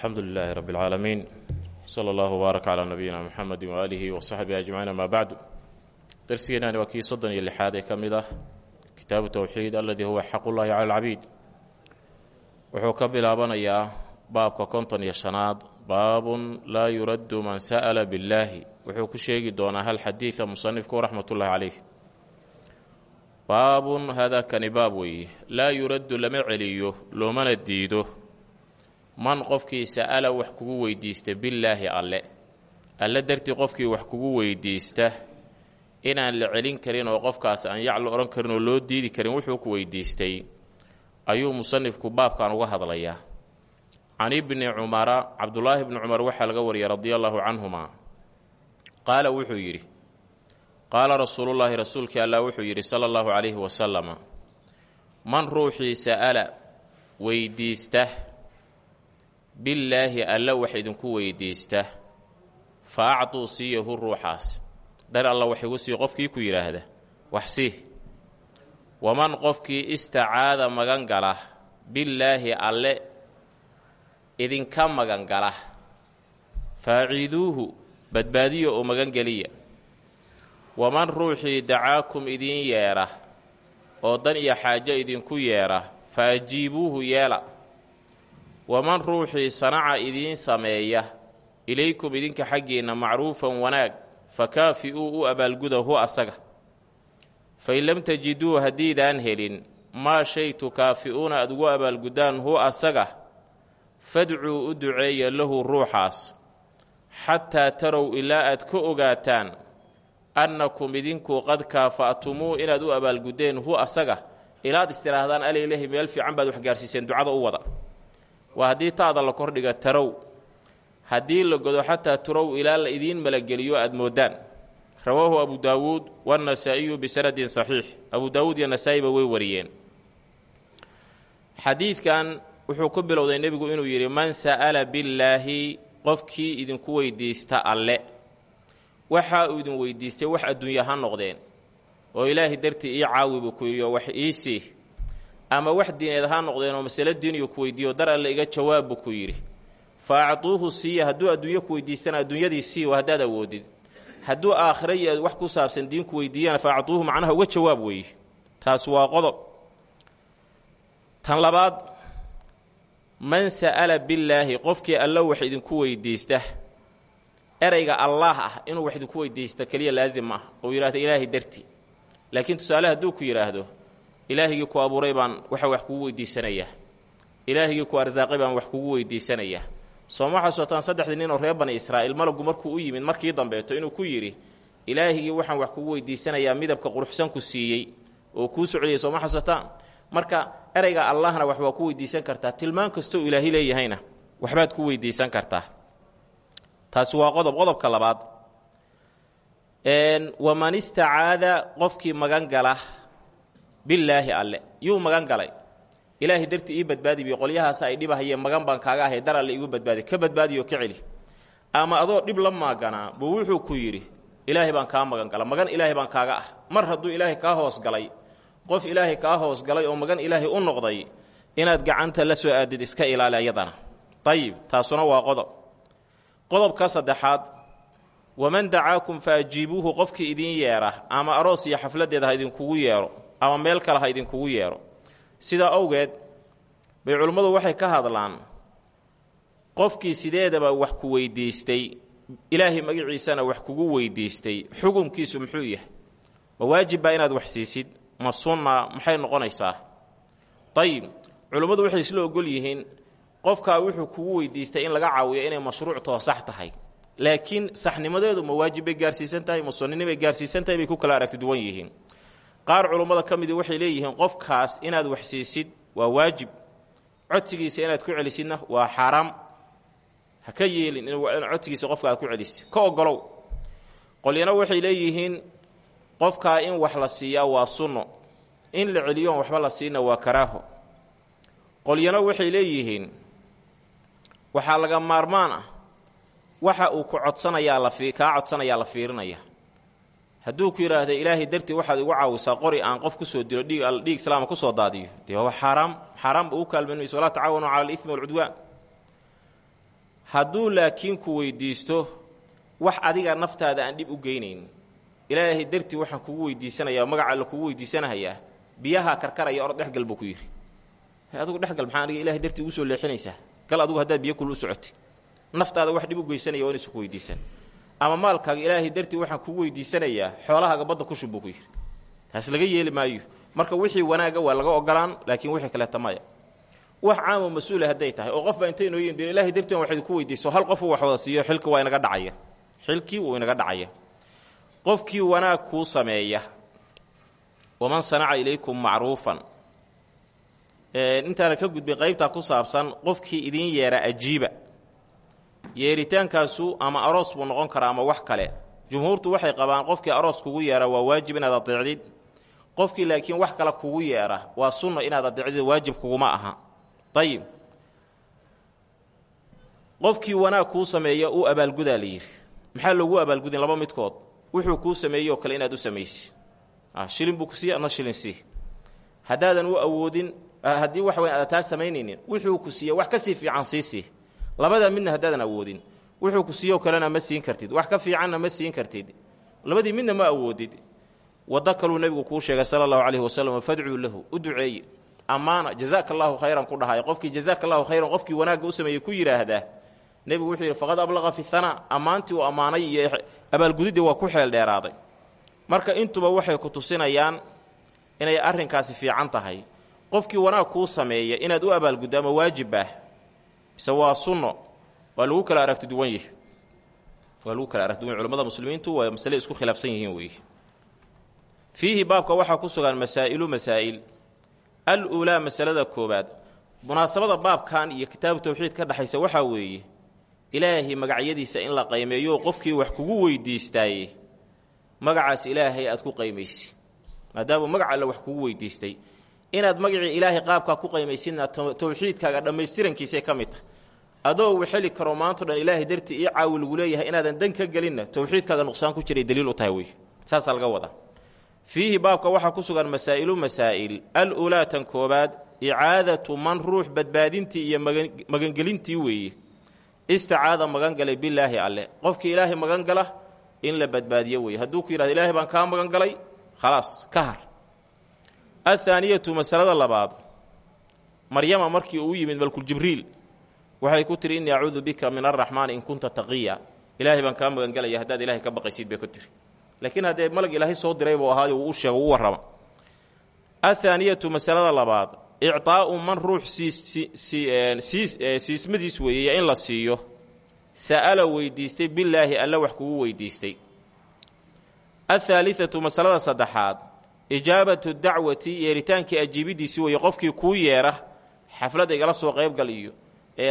alxamdu lilaahi rabi اlcaalamiin sala allahu wbaarak calaa nabiyina muxamedi waaalihi wasaxbihi ajmaciin amaa bacdu darsigeenani waa kii soddon iyo lixaad ee ka mid ah. Kitaabu towxiid aladii huwa xaqullahi cala alcabiid wuxuu ka bilaabanayaa baabka konton iyo shanaad. Baabun laa yuraddu man sa'ala billaahi. Wuxuu ku sheegi doonaa hal xadiida musanifku raxmatullahi calayh. Baabun haadaakani baab weeye laa yuraddu lama celiyo loomana diido man qofkii sa'ala wax kugu weydiista billaahi alle. Alle dartii qofkii wax kugu weydiista inaan la celin karin oo qofkaas aan yac la odhan karin oo loo diidi karin wuxuu ku weydiistay ayuu musanifku baabkan uga hadlayaa. Can ibni cumara cabdulaahi bni cumar waxaa laga wariyay radia allaahu canhuma. Qaala wuxuu yidhi qaala rasuulullaahi rasuulkii allah wuxuu yidhi sala allahu calayhi wasalama man ruuxii sa'ala weydiista billaahi alle wax idinku weydiista. Fa acduu siiyahu ruuxaas. Dar alla wax igu sii qofkii ku yidhaahda wax sii. Waman qofkii istacaada magan gala billaahi alle idinka magan gala faaciiduuhu badbaadiya oo magan geliya waman ruuxii dacaakum idiin yeedha oo dan iyo xaajo idinku yeedha fa ajiibuuhu yeela waman ruuxii sanaca idiin sameeya ilaykum idinka xaggiinna macruufan wanaag fa kaafi-uu u abaalguda hu asaga fain lam tajiduu haddiidaan helin maa shay tukaafi'uuna aad ugu abaalguddaan hu asaga fadcuu u duceeya lahu ruuxaas. Xataa tarow ilaa aad ka ogaataan annakum idinku qad kaafa'tumuu inaad u abaalguddeen hu asaga. Ilaad istidhaahdaan aleylahi meel fiican baad waxgaarsiiseen ducada u wada waa haddii taada la kordhiga tarow haddii la godo xataa turow ilaa la idiin malageliyo aad moodaan. Rawaahu abu daawuud waannasaa'iyu bisanadin saxiix. Abu daawuud iyo nasaa'iba way wariyeen. Xadiidkan wuxuu ku bilowday nebigu inuu yidhi man sa'ala billaahi qofkii idinku weydiista alle. Waxa uu idin weydiistay wax adduunya ha noqdeen. Oo ilaahay dartii ii caawi buu ku yidhi oo wax iisii ama wax diineed ha noqdeen oo masale diiniyu ku weydiiyo dar alle iga jawaab ku yidhi. Fa acduuhu siiya hadduu adduunyo ku weydiistana adduunyadii sii wa haddaad awoodid. Hadduu aakhira wax ku saabsan diin ku weydiiyana fa macnaha uga jawaab weeye taas waa qodob. Tan labaad man sa'ala billaahi qofkii allo wax idinku weydiista erayga allaah ah inuu wax idinku weydiista keliya laasim ma ah oo yidhahdo ilaahay darti laakiin tusaale hadduu ku yidhaahdo ilaahigii ku abuuray baan waxa wax kugu weydiisanayaa. Ilaahigii ku arsaaqay baan wax kugu weydiisanayaa. Sooma xasuutaan saddexdii nin oo reer bani israa'iil malagu markuu u yimid markii dambeeto inuu ku yidhi ilaahigii waxaan wax kugu weydiisanayaa midabka quruxsan ku siiyey oo kuu socdiyey sooma xasuutaan? Marka erayga allahna wax waa ku weydiisan kartaa. Tilmaan kastoo ilaahi leeyahayna waxbaad ku weydiisan kartaa. Taasi waa qodob qodobka labaad. Waman istacaada qofkii magan gala billaahi alle. Yuu magan galay. Ilaahay dartii ii badbaadi biyo qolyahaas ay dhibahayeen magan baan kaaga ahay dar alle igu badbaadi ka badbaadiyo ka celi. Ama adoo dhib la maaganaa buu wuxuu ku yidhi ilaahay baan kaa magan gala magan ilaahay baan kaaga ah. Mar hadduu ilaahay kaa hoos galay qof ilaahay kaa hoos galay oo magan ilaahay u noqday inaad gacanta la soo aadid iska ilaali ayadana dayib taasuna waa qodob. Qodobka saddexaad waman dacaakum fa ajiibuuhu qofkii idiin yeedha ama aroos iyo xafladeeda ha idinkugu yeedho ama meel kale ha idinkugu yeedho sidaa owgeed bay culimmadu waxay ka hadlaan qofkii sideedaba wax ku weydiistay ilaahay magaciisana wax kugu weydiistay xukunkiisu muxuu yahay? Ma waajib baa inaad wax siisid? Ma sunna maxay noqonaysaa? Dayib culimmadu waxay isla ogol yihiin qofkaa wuxuu kugu weydiistay in laga caawiyo inay mashruuctoo sax tahay. Laakiin saxnimadeedu ma waajib bay gaarsiisan tahay ma sunninibay gaarsiisan tahay bay ku kala aragti duwan yihiin qaar culummada ka midii waxay leeyihiin qofkaas inaad wax siisid waa waajib. Codsigiisa inaad ku celisidna waa xaaraam. Ha ka yeelin in codsigiisa qofka aad ku celisid. Ka ogolow qolyana waxay leeyihiin qofkaa in wax la siiyaa waa sunno. In la celiyoon waxba la siina waa karaaho. Qolyana waxay leeyihiin waxaa laga maarmaan ah. Waxa uu ku codsanayaa la kaa codsanayaa la fiirinaya hadduu ku yidhaahda ilaahay dartii waxaad igu caawisaa qori aan qof ku soo dilo dhiig islaama ku soo daadiyo. Dee waa xaaraam xaaraam ba u kaalmayn mayso walaa tacaawanu cala alimi walcudwaan. Hadduu laakiin ku weydiisto wax adiga naftaada aan dhib u geynayn. Ilaahay dartii waxaan kugu weydiisanayaa magaca alla kugu weydiisanahayaa biyaha karkaraya or dhexgal buu ku yidhi. Adigu dhexgal maxaa aniga ilahay dartii ugu soo leexinaysaa. Gal adigu haddaad biyo kul u socotay naftaada wax dhib u geysanaya waa inaysu ku weydiisan ama maalkaaga ilaahay dartii waxaan kugu weydiisanayaa xoolahaaga badda ku shub ku yidhi. Taas laga yeeli maayo. Marka wixii wanaaga waa laga ogolaan laakiin wixii kaleeta maya wax caamoo mas'uula hadday tahay oo qofbaa intay inoo yihiin bin ilahay dartii an waxayd ku weydiiso hal qofu wax wada siiyo xilki waa inaga dhacaya. Xilkii wuu inaga dhacaya. Qofkii wanaag kuu sameeya waman sanaca ilaykum macruufan. Intaana ka gudbin qaybtaa ku saabsan qofkii idiin yeera ajiiba yeeritaankaasu ama aroos buu noqon karaa ama wax kale. Jumhuurtu waxay qabaan qofkii aroos kugu yeera waa waajib inaad adeecdid qofkii laakiin wax kale kugu yeera waa sunna inaad adeecdid waajib kuguma aha. Ayib qofkii wanaag kuu sameeya uu abaalgudaa la yidhi. Maxaa loogu abaalgudin laba midkood? Wuxuu kuu sameeyey oo kale inaad u samaysi. Shilin buu ku adna shilin sii? Haddaadan u awoodin haddii wax weyn aada taa samaynaynin wuxuu ku siiye wax ka sii fiican sii sii labadaa midna haddaadan awoodin. Wuxuu ku siiyo kalena ma siin kartid. Wax ka fiicanna ma siin kartid. Labadii midna ma awoodid. Waddo kaluu nebigu kuu sheegay sala allahu calayhi wasalam fadcuu lahu u duceeye ammaana jazaaka allaahu khayran ku dhahay. Qofkii jazaaka allahu khayran qofkii wanaagga u sameeyey ku yidhaahdaa. Nebigu wuxuu yidhi faqad ablaqa fi hanaa ammaantii uu ammaanay iyo abaalgudiddii waa ku xeel dheeraaday. Marka intuba waxay ku tusinayaan inay arrinkaasi fiican tahay. Qofkii wanaag kuu sameeya inaad u abaalguddo ama waajib ah mise waa sunno. Waa lagu kala aragti duwan yihi waa lagu kala aragti duwan. Culamada muslimiintu waa masale isku khilaafsan yihiin weeye fiihi baabka waxaa ku sugan masaa'ilu masaa'il. Al uulaa masalada koowaad. Munaasabada baabkan iyo kitaabu tawxiid ka dhexaysa waxaa weeye ilaahay magacyadiisa in la qaymeeyo qofkii wax kugu weydiistaaye magacaas ilaahay aad ku qaymaysi. Maadaamuu magac alle wax kugu weydiistay. Inaad magacii ilaahay qaabkaa ku qaymaysidna tawxiidkaaga dhammaystirankiisay ka mid tahay adoo uu xeli karo maanto dhan ilaahay dartii ii caawi lagu leeyahay inaadan dan ka gelinna. Tawxiidkaaga nuqsaan ku jiray daliil u tahay wey saasaa laga wadaa. Fiihi baabka waxaa ku sugan masaa'ilu masaa'il. Al ulaatan koobaad icaadatu man ruux badbaadintii iyo magangelintii weeye isticaada magangalay bilaahi alle. Qofkii ilaahay magangala in la badbaadiyo weeye hadduu ku yidhahdo ilaahay baan kaa magangalay? Khalaas ka har. Athaaniyatu masalada labaad. Maryama markii uu yimid malkuljibriil waxay ku tiri innii acuudu bika min araxmaani in kunta taqiya ilaahay baan kaa magangalaya haddaad ilahay ka baqaysid bay ku tiri laakiin haddee malag ilaahay soo diray buu ahaayo uu u sheego u warrama. Athaaniyatu masalada labaad ictaa'u man ruux siismadiis weeyey in la siiyo. Sa'ala weydiistay bilaahi alle wax kugu weydiistay. Athaalithatu masalada saddexaad ijaabatu dacwati yeeritaankii ajiibidiisi weeye qofkii kuu yeera xafladda igala soo qaybgal iyo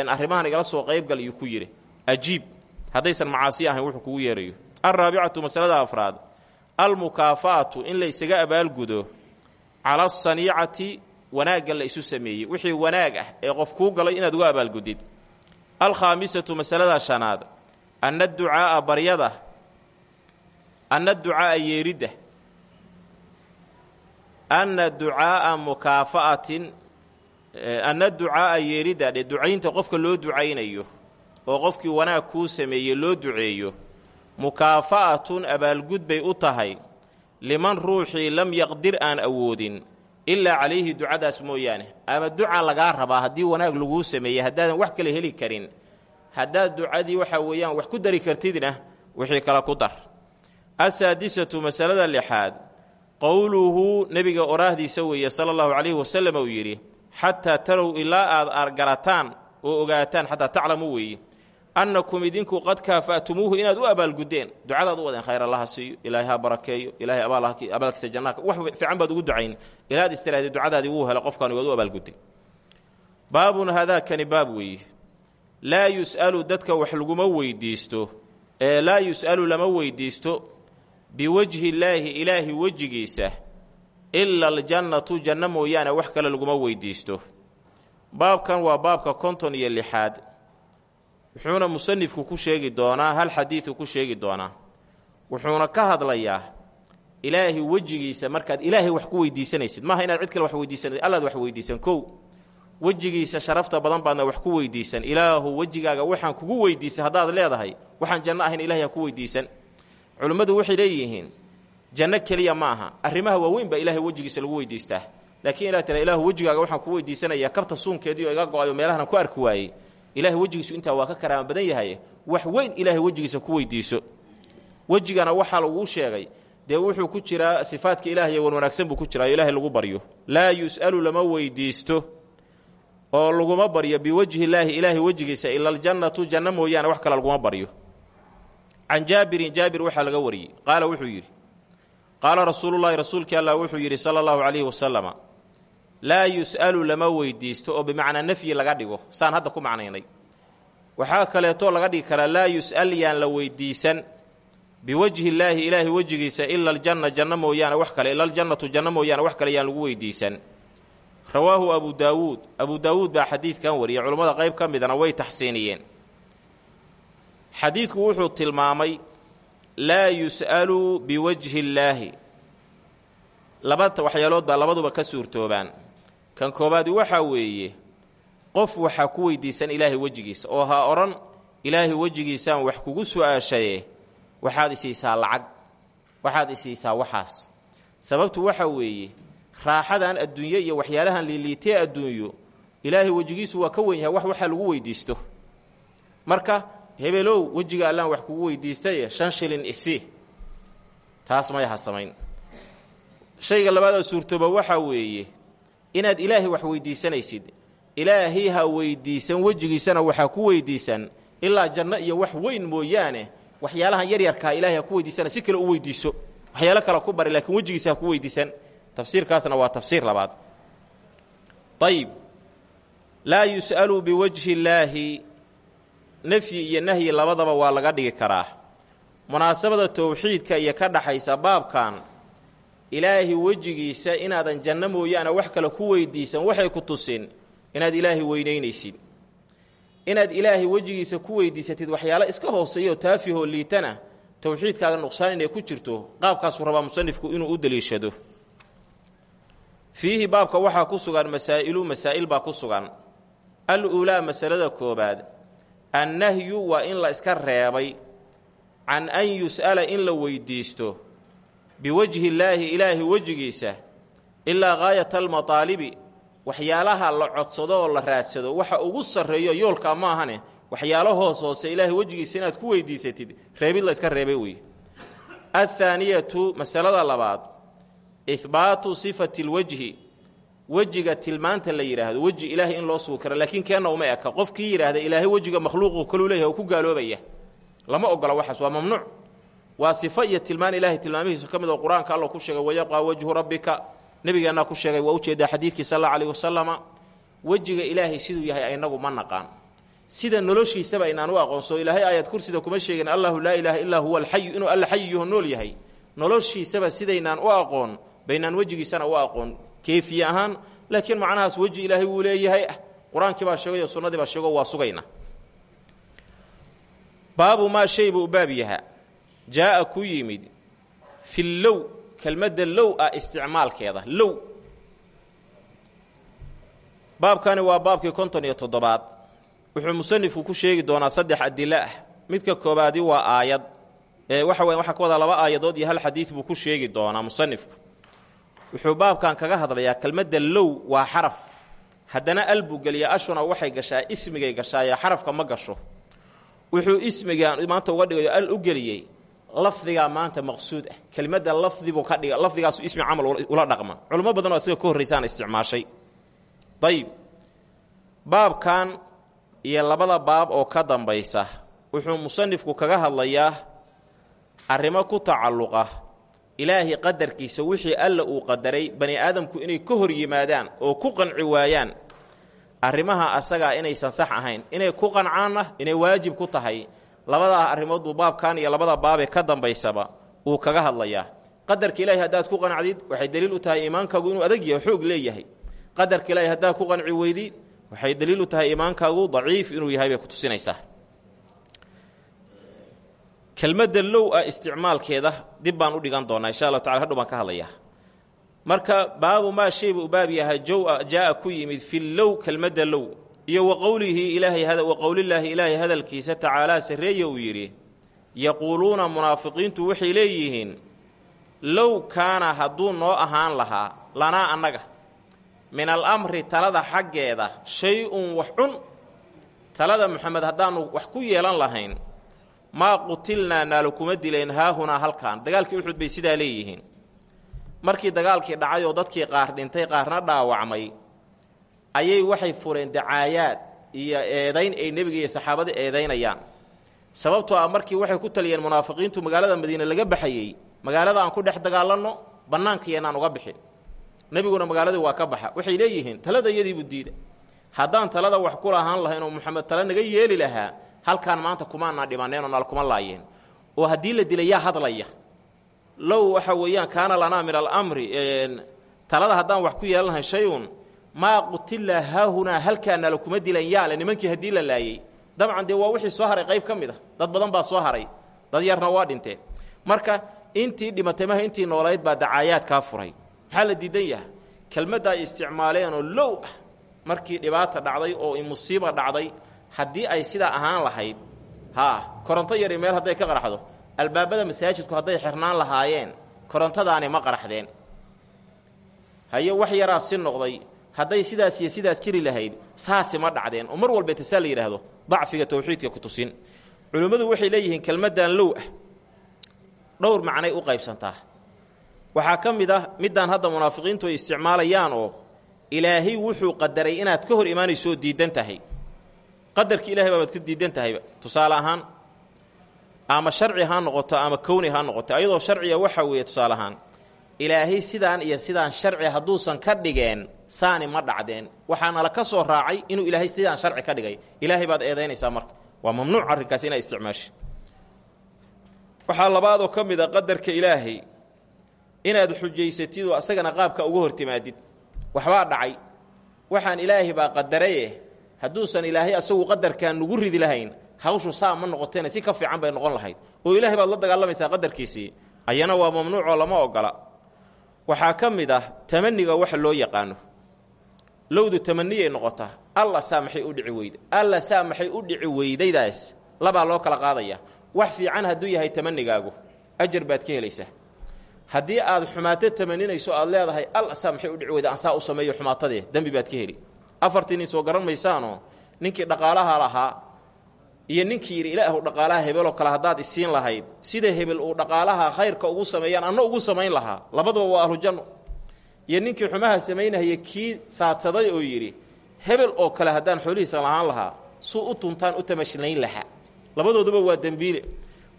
arrimahan igala soo qaybgal iyo ku yidhi ajiib haddaysan macaasi ahayn wuxuu kugu yeerayo. Alraabicatu masalada afraad almukaafa'atu in la ysaga abaalgudo cala asaniicati wanaagga la isu sameeyey. Wixii wanaag ah ee qof kuu galay inaad uga abaalgudid alkhaamisatu masalada shanaad anna ducaa'a baryada anna ducaa'a yeeridda anna ducaa'a mukaafa'atin anna ducaa'a yeeridda dhe ducaynta qofka loo ducaynayo oo qofkii wanaag kuu sameeyey loo duceeyo mukaafa'atun abaalgud bay u tahay. Liman ruuxii lam yaqdir aan awoodin ilaa calayhi ducadaas mooyaane. Ama duca lagaa rabaa haddii wanaag laguu sameeyey haddaadan wax kale heli karin. Haddaad ducadii waxa weeyaan wax ku dari kartidna wixii kale ku dar. Asaadisatu masalada lixaad. Qowluhu nebiga oraahdiisa weeye sala allahu calayhi wasalam uu yidhi xataa tarow ilaa aad argarataan oo ogaataan xataa taclamu weeye annakum idinku qad kaafa'tumuuhu inaad u abaalguddeen. Ducadaad u wadeen khayr allaha siiyo ilaahay ha barakeeyo ilaahay abaalkiisa jannaaka wax fiican baad ugu ducayn. Ilaad istiraahday ducadaadii wuu helo qofkaani waad u abaalgudday. Baabun hadaakani baab weeye laa yus'alu dadka wax laguma weydiisto ee laa yus'alu lama weydiisto biwajhi illaahi ilaahi wejigiisa ila aljannatu janno mooyaane wax kale laguma weydiisto. Baabkan waa baabka konton iyo lixaad. Wuxuuna musanifku ku sheegi doonaa hal xadiidu ku sheegi doonaa. Wuxuuna ka hadlayaa ilaahay wejigiisa markaad ilaahay wax ku weydiisanaysid. Maaha inaad cid kale wax weydiisanaysid allaad wax weydiisan. Kow wejigiisa sharafta badan baadna wax ku weydiisan. Ilaahu wejigaaga waxaan kugu weydiisay haddaad leedahay. Waxaan janno ahayn ilahay ha ku weydiisan. Culimmadu waxay leeyihiin janno keliya ma aha arrimaha waaweyn baa ilaahay wejigiisa lagu weydiistaa. Laakiin inaad tira ilaahu wejigaaga waxaan ku weydiisanayaa kabta suunkeedii oo iga go'ayo meelahan ku arki waayey. Ilaahay wejigiisu intaa waa ka karaama badan yahay. Wax weyn ilaahay wejigiisa ku weydiiso. Wejigana waxaa laguu sheegay. Dee wuxuu ku jiraa sifaadka ilaahay wan wanaagsan buu ku jiraa ilaahay lagu baryo. Laa yus'alu lama weydiisto oo laguma baryo biwajhi illaahi. Ilaahay wejigiisa ila aljannatu janno mooyaane wax kale laguma baryo. Can jaabirin jaabir waxaa laga wariyey. Qaala wuxuu yidhi qaala rasuulullaahi rasuulkii allah wuxuu yidhi sala allahu calayhi wasalama laa yus'alu lama weydiisto oo bimacnaa nafyi laga dhigo. Saan hadda ku macnaynay. Waxaa kaleetoo laga dhigi karaa laa yus'al yaan la weydiisan biwajhi illaahi ilaahay wejigiisa ila aljanna janno mooyaane wax kale ila aljannatu janno mooyaane wax kale yaan lagu weydiisan. Rawaahu abu daawuud. Abu daawuud baa xadiidkan wariyay culammada qayb ka midana way taxsiiniyeen. Xadiidku wuxuu tilmaamay laa yus'alu biwajhi illaahi laba waxyaalood baa labaduba ka suurtoobaan. Kan koobaadi waxaa weeye qof waxaa ku weydiisan ilaahay wejigiisa oo ha odhan ilaahay wejigiisaan wax kugu su'aashaye waxaad isiisaa lacag waxaad isiisaa waxaas. Sababtu waxa weeye raaxadan adduunye iyo waxyaalahan liiliitee adduunyo ilaahay wejigiisu waa ka wen yahay wax waxaa lagu weydiisto. Marka hebelow wejiga allaan wax kugu weydiistaye shan shilin isi taas may ha samayn. Shayga labaadoo suurtooba waxaa weeye inaad ilaahay wax weydiisanaysid. Ilaahay ha weydiisan wejigiisana waxaa ku weydiisan. Ilaa janno iyo wax weyn mooyaane waxyaalahan yaryarkaa ilahay ha ku weydiisana si kale u weydiiso. Waxyaalo kale ku bari laakiin wejigiisa ha ku weydiisan. Tafsiirkaasna waa tafsiir labaad. Ayib laa yus'alu biwajhi illaahi nafyi iyo nahyi labadaba waa laga dhigi karaa. Munaasabada towxiidka iyo ka dhaxaysa baabkan ilaahay wejigiisa inaadan janno mooyaane wax kale ku weydiisan waxay ku tusin inaad ilaahay weynaynaysid. Inaad ilaahay wejigiisa ku weydiisatid waxyaalo iska hooseeyo taafihoo liitana towxiidkaaga nuqsaan inay ku jirto qaabkaasuu rabaa musanifku inuu u deliishado. Fiihi baabka waxaa ku sugan masaa'ilu masaa'il baa ku sugan. Al uulaa masalada koobaad annahyu waa in la iska reebay can an yus'ala in la weydiisto biwajhi illaahi ilaahi wejigiisa ilaa gaayata almataalibi waxyaalaha la codsado oo la raadsado. Waxa ugu sarreeyo yoolkaa maahane waxyaalo hoos hoose ilaahay wejigiisa inaad ku weydiisatid reebid la iska reebay wey athaaniyatu masalada labaad ihbaatu sifati lwejhi wejiga tilmaanta la yidhaahdo weji ilaahay in loo sugi karo laakiin keenna uma eka. Qofkii yidhaahda ilaahay wejiga makhluuqu kaluu leeyahay oo ku gaaloobaya lama ogola waxaas waa mamnuuc. Waa sifo iyo tilmaan ilaahay tilmaamihiisa ka mid oo qur'aanka ku sheegay wayabqaa wejhu rabbika. Nebigeennaa ku sheegay waa u jeedaa xadiidkii sal alla alayh wasalama wejiga ilaahay siduu yahay inagu ma naqaan. Sida noloshiisaba inaan u aqoonso ilaahay aayad kursida kuma sheegin allahu laa ilaaha illaa huwa alxayu inuu alla xayiyuho nool yahay. Noloshiisaba sidaynaan u aqoon baynaan wejigiisana u aqoon keefiye ahaan laakiin macnahaas weji ilaahay wuu leeyahay. Ah qur'aankii baa sheegay oo sunnadii baa sheego waa sugayna. Baabu maa shay buu baab yaha jaa'a ku yimid fi low kelmadda low ah isticmaalkeeda low baabkani waa baabkii konton iyo toddobaad. Wuxuu musanifku ku sheegi doonaa saddex adilo ah. Midka koobaadi waa aayad. Waxa weya waxaa ka wadaa laba aayadood iyo hal xadiid buu ku sheegi doonaa musanifku wuxuu baabkan kaga hadlayaa kelmadda low waa xaraf. Haddana al buu geliyaa ashuna waxay gashaa ismigay gashaaye xarafka ma gasho. Wuxuu ismigan maanta uga dhigayo al u geliyey. Lafdigaa maanta maqsuud ah. Kelimadda lafdibuu ka dhiga lafdigaasu ismi camal ula dhaqma. Culamo badan oo asiga ka horraysaan isticmaashay. Dayib. Baabkan iyo labada baab oo ka dambaysa wuxuu musanifku kaga hadlayaa arrimo ku tacalluqa ilaahay qadarkiisa wixii alla uu qadaray bani aadamku inay ka hor yimaadaan oo ku qanci waayaan arrimaha asagaa inaysan sax ahayn inay ku qancaanna inay waajib ku tahay. Labadaa arrimood baabkan iyo labada baabee ka dambaysaba uu kaga hadlayaa. Qadarka ilaahay haddaad ku qancdid waxay daliil u tahay iimaankaagu inuu adag yahay xoog leeyahay. Qadarka ilaahay haddaad ku qanci weydid waxay daliil u tahay iimaankaagu daciif inuu yahay bay ku tusinaysaa kelmadda low ah isticmaalkeeda dib baan u dhigan doonaa insha allahu tacala hadhow baan ka hadlayaa. Marka baabu maa shayba u baab yahay jow-a jaa-a ku yimid fi low kelmadda low. Iyo wa qowlihi ilaahay wa qowlillaahi ilaahay hadalkiisa tacaalaa sarreeya uu yidhi yaquuluuna munaafiqiintu waxay leeyihiin low kaana hadduu noo ahaan lahaa lanaa annaga. Min al amri talada xaggeeda shay-un wax cun. Talada moxamed haddaannu wax ku yeelan lahayn maa qutilnaa naalo kuma dileen haahunaa halkan. Dagaalkii uxud bay sidaa leeyihiin. Markii dagaalkii dhacay oo dadkii qaar dhintay qaarna dhaawacmay ayay waxay fureen dacaayaad iyo eedayn ay nebiga iyo saxaabada eedaynayaan. Sababtoo ah markii waxay ku taliyeen munaafiqiintu magaalada madiine laga baxayey magaalada aan ku dhex dagaalanno bannaankaiyanaan uga bixin. Nebiguna magaaladii waa ka baxa. Waxay leeyihiin talada iyadiibuu diida haddaan talada wax ku lahaan lahayn oo moxamed tale naga yeeli lahaa halkaan maanta kumaanaa dhimaneen oo naal kuma laayeen. Oo haddii la dilay yaa hadlaya. Low waxa weeyaan kaana lanaa min alamri talada haddaan wax ku yeelan shay-un maa qutila haahunaa halkaa naala kuma dilan yaale nimankii haddii la laayey dabcan dee waa wixii soo haray qayb ka mid a dad badan baa soo haray. Dad yarna waa dhinteen marka intii dhimatay maha intii noolayd baa dacaayaadkaa furay. Maxaa la diidan yaha kelmadda ay isticmaaleenoo low ah. Markii dhibaata dhacday oo musiiba dhacday haddii ay sidaa ahaan lahayd haa koronto yari meel hadday ka qaraxdo. Albaabada masaajidku hadday xirnaan lahaayeen korontadaani ma qaraxdeen. Haye wax yaraa si noqday hadday sidaas iyo sidaas jiri lahayd saasi ma dhacdeen. Oo mar walba tasaa la yidhaahdo dacfiga tawxiidka ku tusin. Culimmadu waxay leeyihiin kelmaddan low ah. Dhowr macnay u qaybsantaa. Waxaa ka mid ah middaan hadda munaafiqiintu ay isticmaalayaan oo ilaahay wuxuu qadaray inaad ka hor imaanayso oo diidan tahay qadarkii ilahay baabaad ka diidan tahayba tusaale ahaan ama sharci ha noqoto ama kowni ha noqoto ayadoo sharciga waxa weeye tusaale ahaan ilaahay sidaan iyo sidaan sharci hadduusan ka dhigeen saani ma dhacdeen. Waxaana la ka soo raacay inuu ilaahay sidaan sharci ka dhigay. Ilaahay baad eedaynaysaa marka. Waa mamnuuc arrinkaas inaa isticmaasho. Waxaa labaadoo ka mid qadarka ilaahay inaad xujaysatid oo asagana qaabka uga hor timaadid waxbaa dhacay. Waxaan ilaahay baa qadaraye hadduusan ilaahay asagu qadarkaan nugu ridi lahayn hawshu saa ma noqoteena si ka fiican bay noqon lahayd. Oo ilaahay baad la dagaalamaysaa qadarkiisii ayana waa mamnuucoo lama ogola. Waxaa ka mid ah tamaniga waxa loo yaqaano. Lowdu tamaniyay noqotaa alla saa u dhici weyda alla saa u dhici weydaydaas? Labaa loo kala qaadaya. Wax fiican hadduu yahay tamanigaagu ajar baad ka helaysaa. Haddii aad xumaato tamaninayso aad leedahay alla saa u dhici weyda aan saa u sameeyo xumaatadee dembi baad ka heli afartii soo garan maysaanoo ninkii dhaqaalaha lahaa iyo ninkii yidhi ilaahu dhaqaalaha hebeloo kale haddaad isiin lahayd sida hebel uu dhaqaalaha khayrka ugu sameeyaan anna ugu samayn lahaa? Labaduba waa ahlujanno iyo ninkii xumaha samaynahaya kii saadsaday oo yidhi hebel oo kale haddaan xoolihiisa lahaan lahaa suu u tuntaan u tamashlayn lahaa. Labadooduba waa dembiile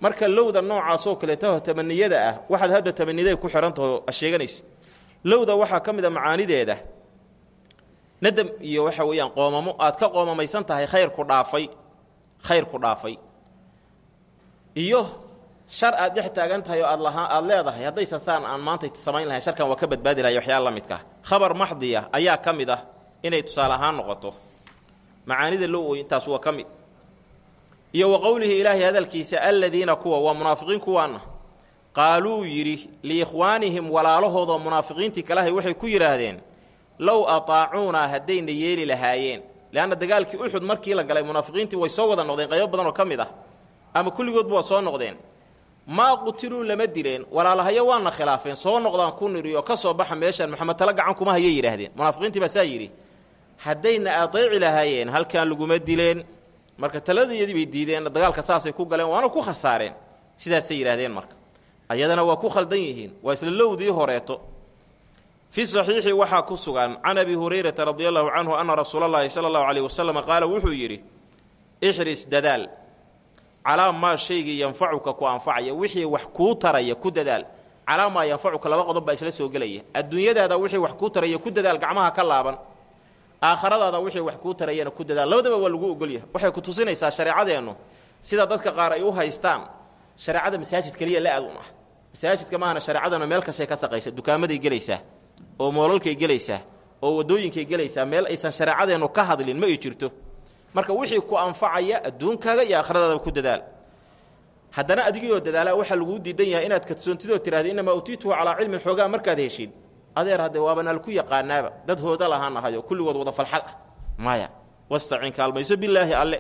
marka lowda noocaasoo kaleetaho tamaniyada ah waxaad hadda tamaniday ku xihantaho sheeganaysa lowda waxaa ka macaanideeda nadam iyo waxa weeyaan qoomamo aad ka qoomamaysan tahay khayrku dhaafay khayrku dhaafay. Iyo shar aad dhex taagan tahay oo aad lahaa aada leedahay haddaysan saan aan maanta samayn lahayn sharkan waa ka badbaadi lahay la midka. Khabar maxdiya ayaa ka mid ah inay tusaale ahaan noqoto. Macaanida low intaas waa ka mid. Iyo wa qowlihi ilaahay hadalkiisa aladiina kuwa waa munaafiqiin kuwaana. Qaaluu yidhi liikhwaanihim walaalahoodoo munaafiqiintii kalahay waxay ku yidhaahdeen low ataacuunaa haddayna yeeli lahaayeen. Leanna dagaalkii uxud markii la galay munaafiqiintii way soo wada noqdeen qaybo badan oo ka mid ah. Ama kulligoodba waa soo noqdeen. Maa qutiluu lama dileen walaalahayo waana khilaafeen soo noqdaan ku niri oo ka soo baxa meeshaan maxamed tala gacan kuma hayay yidhaahdeen. Munaafiqiintii baa saa yidhi haddayna adeeci lahaayeen halkaan laguma dileen. Marka taladeedii bay diideen dagaalka saasay ku galeen waana ku khasaareen. Sidaasay yidhaahdeen marka. Ayadana waa ku khaldan yihiin waa isla lowdii horeeto fi saxiixi waxaa ku sugan can abi hurayrata radi allahu canhu ana rasuula llaahi sala allahu caleyh wasalam qaala wuxuu yidhi ixris dadaal calaa maa shaygii yanfacuka ku anfacaya wixii wax kuu taraya ku dadaal calaa maa yanfacuka laba qodob baa isla soo gelaya. Adduunyadaada wixii wax kuu taraya ku dadaal gacmaha ka laaban aakhiradaada wixii wax kuu tarayana ku dadaal. Labadaba waa lagu ogolyahay waxay ku tusinaysaa shareecadeennu sida dadka qaar ay u haystaan shareecada masaajid keliya la aad un ah masaajidka maahana shareecadana meel kashay ka saqaysa dukaamaday gelaysaa oo moolalkay gelaysaa oo waddooyinkay gelaysaa meel aysan shareecadeennu ka hadlin ma jirto. Marka wixii ku anfacaya adduunkaaga iyo aakhiradaadaba ku dadaal. Haddana adigioo dadaalaa waxaa laguu diidan yahay inaad kadsoontidoo tidhahda innamaa utiituhu calaa cilmin xoogaa markaad heshid adeer haddee waaba nalku yaqaanaaba dad hooda lahaan ahayo kulligood wada falxad ah. Maya wastacin kaalmayso bilaahi alle.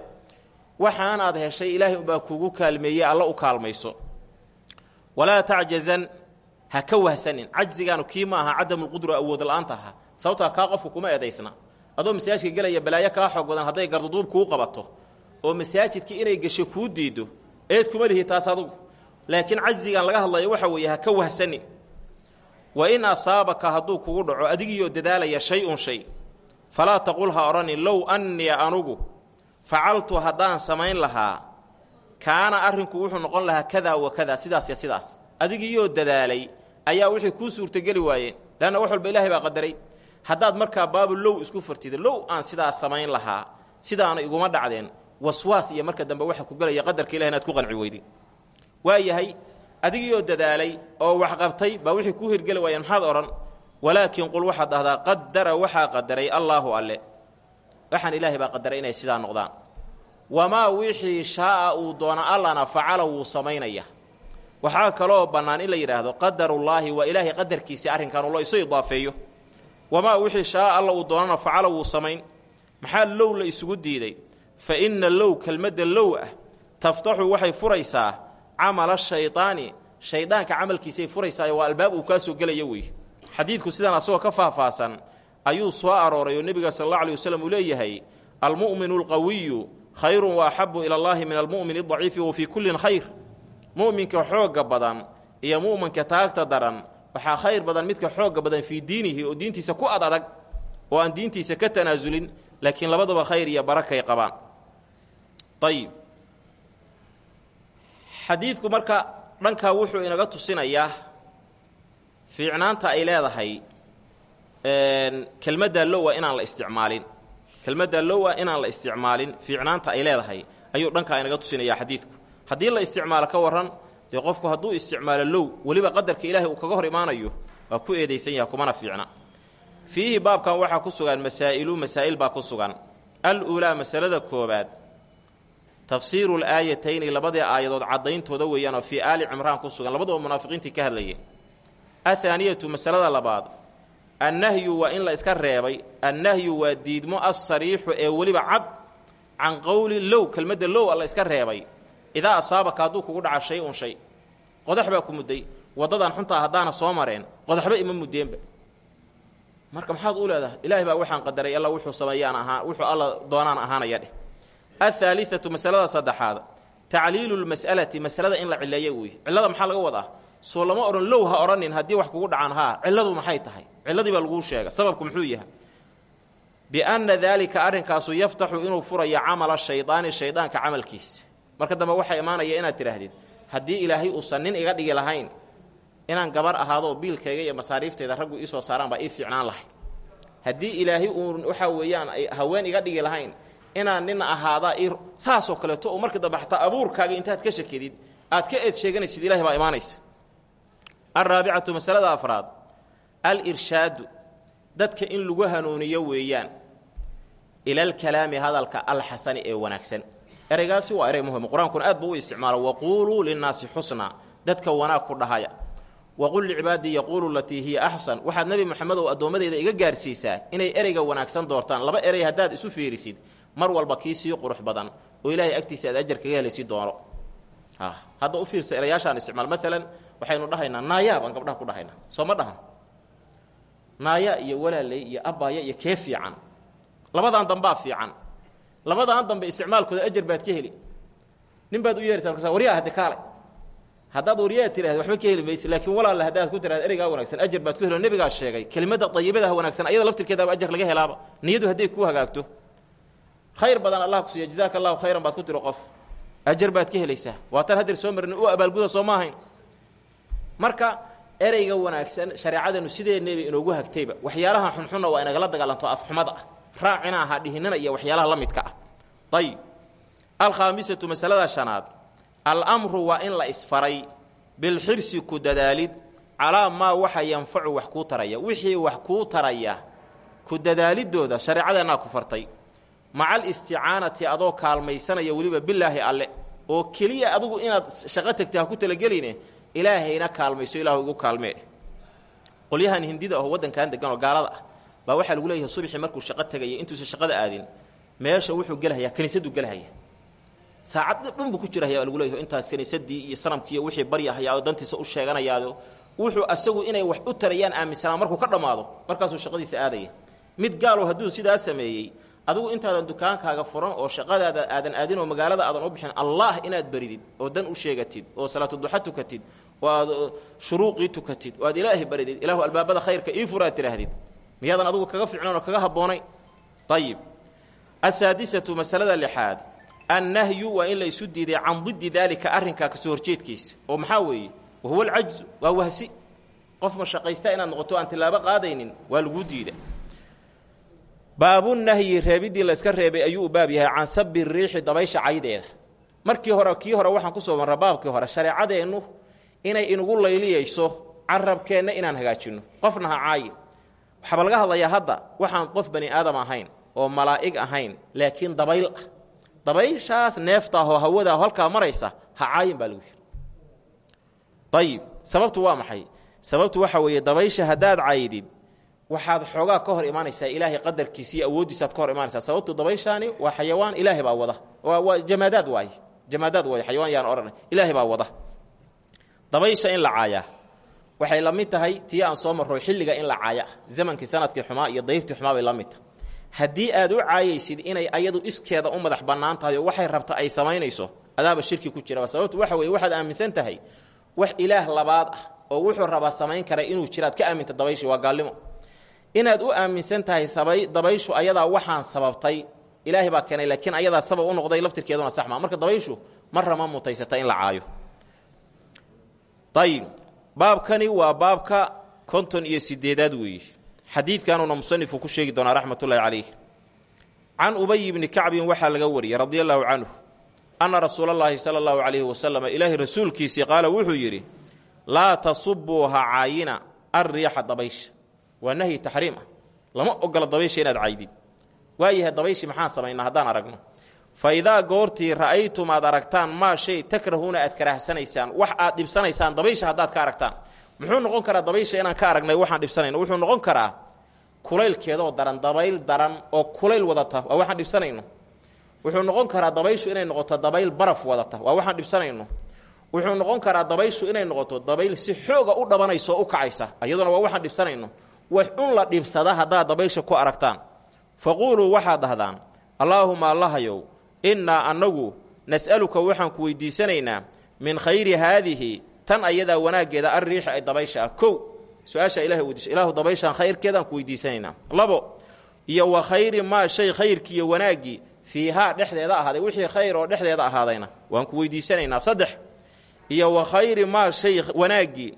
Waxaanaad heshay ilaahay unbaa kugu kaalmeeyey alla u kaalmayso. Walaa tacjazan ha ka wahsanin. Cajzigaanu kii ma aha cadamulqudra awood la'aanta ahaa sababtaa kaa qofku kuma eedaysna. Adoo masaajidka gelaya balaayo kaa xoog badan hadday garduduub kuu qabato oo masaajidka inay gasho kuu diiddo eed kuma lihi taas adugu. Laakiin cajzigan laga hadlayo waxa weeye ha ka wahsanin. Wa in asaabaka hadduu kugu dhaco adigiioo dadaalaya shay-un shay. Falaa taqul ha odhanin low annii anugu facaltu haddaan samayn lahaa kaana arrinku wuxuu noqon lahaa kadaa wa kadaa sidaas iyo sidaas. Adigiiyoo dadaalay ayaa wixii kuu suurtageli waayeen. Leanna wax walba ilaahay baa qadaray. Haddaad markaa baabu low isku fartida low aan sidaas samayn lahaa sidaana iguma dhacdeen waswaas iyo marka dambe waxa ku gelaya qadarka ilahi inaad ku qanci weydin. Waayahay adigiioo dadaalay oo wax qabtay baa wixii kuu hirgeli waayeen maxaad odhan? Walaakin qul waxaad dhahdaa qadara waxaa qadaray allaahu alle. Waxaan ilaahay baa qadaray inay sidaa noqdaan. Wamaa wixii shaaa uu doona allana facala wuu samaynaya waxaa kaloo bannaan in la yidhaahdo qadarullaahi waa ilaahay qadarkiisii arrinkan ulo isu idaafeeyo. Wamaa wixii shaaa alla uu doonana facala wuu samayn. Maxaa low la isugu diiday? Fa inna low kelmadda low ah taftaxu waxay furaysaa camala shaydaani shaydaanka camalkiisay furaysaa waa albaab uu kaa soo gelaya wey xadiidku sidan asagoo ka faahfaahsan ayuu soo arooray oo nebiga sal alla alay waslem uu leeyahay almu'minu alqawiyu khayrun wa axabu ila allahi min almu'min adaciifi wa fii kullin khayr mu'minka xoogga badan iyo mu'minka taagta daran waxaa khayr badan midka xoogga badan fii diinihi oo diintiisa ku ad adag oo aan diintiisa ka tanaasulin laakiin labadaba khayr iyo barakay qabaan. Ayib xadiidku marka dhankaa wuxuu inaga tusinayaa fiicnaanta ay leedahay kelmadda lowa inaan la isticmaalin. Kelmadda lowa inaan la isticmaalin fiicnaanta ay leedahay ayuu dhankaa inaga tusinaya xadiidku haddii la isticmaalo ka warran dee qofku hadduu isticmaalo low weliba qadarka ilaahay uu kaga hor imaanayo waa ku eedaysan yaha kumana fiicna. Fiihi baabkan waxaa ku sugan masaa'ilu masaa'il baa ku sugan. Al uulaa masalada koobaad tafsiiru laayatayni labadii aayadood caddayntooda weeyaanoo fii aali cimraan ku sugan. Labadaba munaafiqiintii ka hadlayeen. Athaaniyatu masalada labaad. Annahyu waa in la iska reebay. Annahyu waa diidmo assariixu ee weliba cad. Can qowli low kelmadda low a la iska reebay idaa asaabaka hadduu kugu dhaca shay un shay qodax baa ku mudday waddadan xuntaa haddaana soo mareen qodaxba ima muddeenba. Marka maxaad u leedahay ilaahay baa waxaan qadaray alla wuxuu sameeyaan ahaa wuxuu alla doonaan ahaanaya dheh. Ahaaliatu masalada saddexaad tacliilu lmas'alati masalada in la cileeyo wey cillada maxaa laga wadaa? Soo lama odhan low ha odhanin haddii wax kugu dhacaan haa cilladu maxay tahay? Cilladii baa laguu sheega sababku muxuu yahay? Bianna daalika arrinkaasu yaftaxu inuu furayo camala shaydaani shaydaanka camalkiisa marka dambe waxaa imaanaya inaad tidhaahdid haddii ilaahay uusan nin iga dhigi lahayn inaan gabar ahaadoo biilkayga iyo masaariiftayda raggu ii soo saaraan baa ii fiicnaan lahay. Haddii ilaahay uun waxaa weeyaan haween iga dhigi lahayn inaan nin ahaadaa saasoo kaleeto oo marka dambe xataa abuurkaaga intaad ka shakedid aad ka eed sheeganaysid ilahay baa imaanaysa. Alraabicatu masalada afraad alirshaadu dadka in lagu hanuuniyo weeyaan ilalkalaami hadalka alxasani ee wanaagsan ereygaasi waa erey muhiim qur'aankuna aad buu u isticmaalo waquuluu linnaasi xusnaa dadka wanaag ku dhahaya. Waqul licibaadii yaquulu latii hiya axsan waxaad nebi moxamed oo addoommadeyda iga gaarsiisaa inay ereyga wanaagsan doortaan. Laba erey haddaad isu fiirisid mar walba kii sii qurux badan oo ilaahay agtiisa aad ajar kaga helaysi doono hadda u fiirsa erayaashaan isticmaal. Maalan waxaynu dhahaynaa naayaa baan gabdhaha ku dhahaynaa. Soo ma dhahan? Naaya iyo walaaley iyo abbaaya iyo kee fiican. Labadaan dambaa fiican labadaan dambe isticmaalkooda ajar baad ka heli. Nin u yeeraysaa markaasa waryaa hadde kaale. Haddaad waryaa tirahda waxba ka heli mayse laakiin walaalla haddaad ku tirahda ereygaa wanaagsan ajar baad ku helo nebigaa sheegay kelimadda dayibadaha wanaagsan ayada laftirkeedaaba ajar laga helaaba. Niyadu hadday kuu hagaagto. Khayr badan allah ku siiya jazaaka allahu khayran baad ku tiro qof. Ajar baad ka helaysaa. Waataan hadeer soo marin u abaalguda soo ma marka ereyga wanaagsan shareecadanu sideeneeba inoogu hagtayba? Waxyaalaha xunxunna waa inagala dagaalanto afxumada. ah raacina ahaa dhihinana iyo waxyaalaha la midka ah. Ayib alkhaamisatu masalada shanaad. Almru waa in la isfaray bilxirsi ku dadaalid calaa maa waxa yanfacu wax kuu taraya. Wixii wax kuu taraya ku dadaalidooda shareecadeenaa ku fartay. Maca alisticaanati adoo kaalmaysanaya weliba bilaahi alle oo keliya adigu inaad shaqo tegta ha ku talageline ilaahayna kaalmayso ilaahu igu kaalmee. Qolyahan hindida aho waddankan degan oo gaalada ah baa waxaa lagu leeyahay subaxii markuu shaqo tegaya intuusan shaqada aadin meesha wuxuu gelhayaa kiniisaduu gelhaya saacad dhan ku jirahaya lagu leeyahay intaas kiniisadii iyo sanamkii iyo wixii baryahayaa oo dantiisa u sheeganayaado. Wuxuu asagu inay wax u tarayaan aaminsanaa markuu ka dhammaado markaasuu shaqadiisa aadaya. Mid gaalo hadduu sidaa sameeyey adigu intaadan dukaankaaga furan oo shaqadaada aadan aadin oo magaalada aadan u bixin allah inaad baridid oo dan u sheegatid oo salaatuduxa tukatid oo aad shuruuqii tukatid oo aad ilaahay baridid ilaahu albaabada khayrka ii furaad tidhaahdid miyaadan adigu kaga ficnayn oo kaga habboonayn ayib asaadisatu masalada lixaad annahyu waa in la isu diiday can diddi daalika arrinkaa ka soo horjeedkiisa. Oo maxaa weeye? Wahuwa alcajzu waa wahsi. Qof mashaqaysta noqoto aan tilaabo qaadaynin waa laguu diida baabunahyi reebiddii la iska reebay ayuu u baab yahay can sabi riixi dabaysha caydeeda. Markii hore kii hore waxaan ku soo marra baabkii hore shareecadeennu inay inugu layliyayso carabkeenna inaan hagaajinno. Qofna ha caayin waxaaba laga hadlayaa hadda waxaan qof bani aadam ahayn oo malaa'ig ahayn laakiin dabayl ah. Dabayshaas neeftaahoo hawadaah halkaa maraysa ha caayin baa lagu yidhi. Ayib sababtu waa maxay? Sababtu waxa weeye dabaysha haddaad caydid waxaad xoogaa ka hor imaanaysaa ilaahay qadarkiisa iyo awooddiisaad ka hor imaanaysaa. Sababtu dabayshaani waa xayawaan ilaahay baa wada. Waa jamaadaad waaye jamaadaad waaye xayawaan yaan odhanay ilaahay baa wada. Dabaysha in la caayaa waxay la mid tahay tii aan soo marro xilliga in la caaya ah sannadkii xumaa iyo dayrtii xumaa bay la mid tahay. Haddii aad u caayaysid inay ayadu iskeeda u madax bannaan oo waxay rabta ay samaynayso adaaba shirki ku jira. Sababtu waxa weeye waxaad aaminsan tahay wax ilaah labaad ah oo wuxuu rabaa samayn kara inuu jiraad ka aaminta dabayshi waa gaalnimo. Inaad u aaminsan tahay sabay dabayshu ayadaa waxaan sababtay ilaahay baa keenay laakiin ayadaa sabab u noqday laftirkeeduna sax maa marka dabayshu marra ma mutaysata in la caayo. Ayib baabkani waa baabka konton iyo sideedaad weeye xadiidkanuna musanifku ku sheegi doonaa raxmatullaahi calayh. Can ubay bni kacbin waxaa laga wariyey radia allaahu canhu anna rasuulallaahi sala allahu calayhi wasalam ilaahay rasuulkiisii qaala wuxuu yidhi laa tasubuu ha caayina alriixa dabaysha. Waa nahyi taxriim ah. Lama ogola dabaysha inaad caydid waayahay dabayshii maxaan samaynaa haddaan aragno fa idaa goortii ra'aytum aad aragtaan maa shay takrahuuna aad karahsanaysaan wax aad dhibsanaysaan dabaysha haddaad ka aragtaan. Muxuu noqon karaa dabaysha inaan ka aragnay waxaan dhibsanayno wuxuu noqon karaa kulaylkeedoo daran dabayl daran oo kulayl wadata waa waxaan dhibsanayno. Wuxuu noqon karaa dabayshu inay noqoto dabayl baraf wadata waa waxaan dhibsanayno. Wuxuu noqon karaa dabayshu inay noqoto dabayl si xooga u dhabanayso o u kacaysa. Iyaduna waa waxaan dhibsanayno. Wax un la dhibsada haddaad dabaysha ku aragtaan. Faquuluu waxaad dhahdaan allaahuma allahayow innaa annagu nas'aluka waxaan ku weydiisanaynaa min khayri haadihi tan ayadaa wanaaggeeda arriixi ay dabaysha ah. Kow su'aasha ilahay weydiiso ilaahu dabayshaan ku weydiisanaynaa. Labo iyo wa khayri maa shay khayrkiiyo wanaaggii fiihaa dhexdeeda ahaaday wixii khayr oo dhexdeeda ahaadayna waan ku weydiisanaynaa. Saddex iyo wa khayri maa shay wanaaggii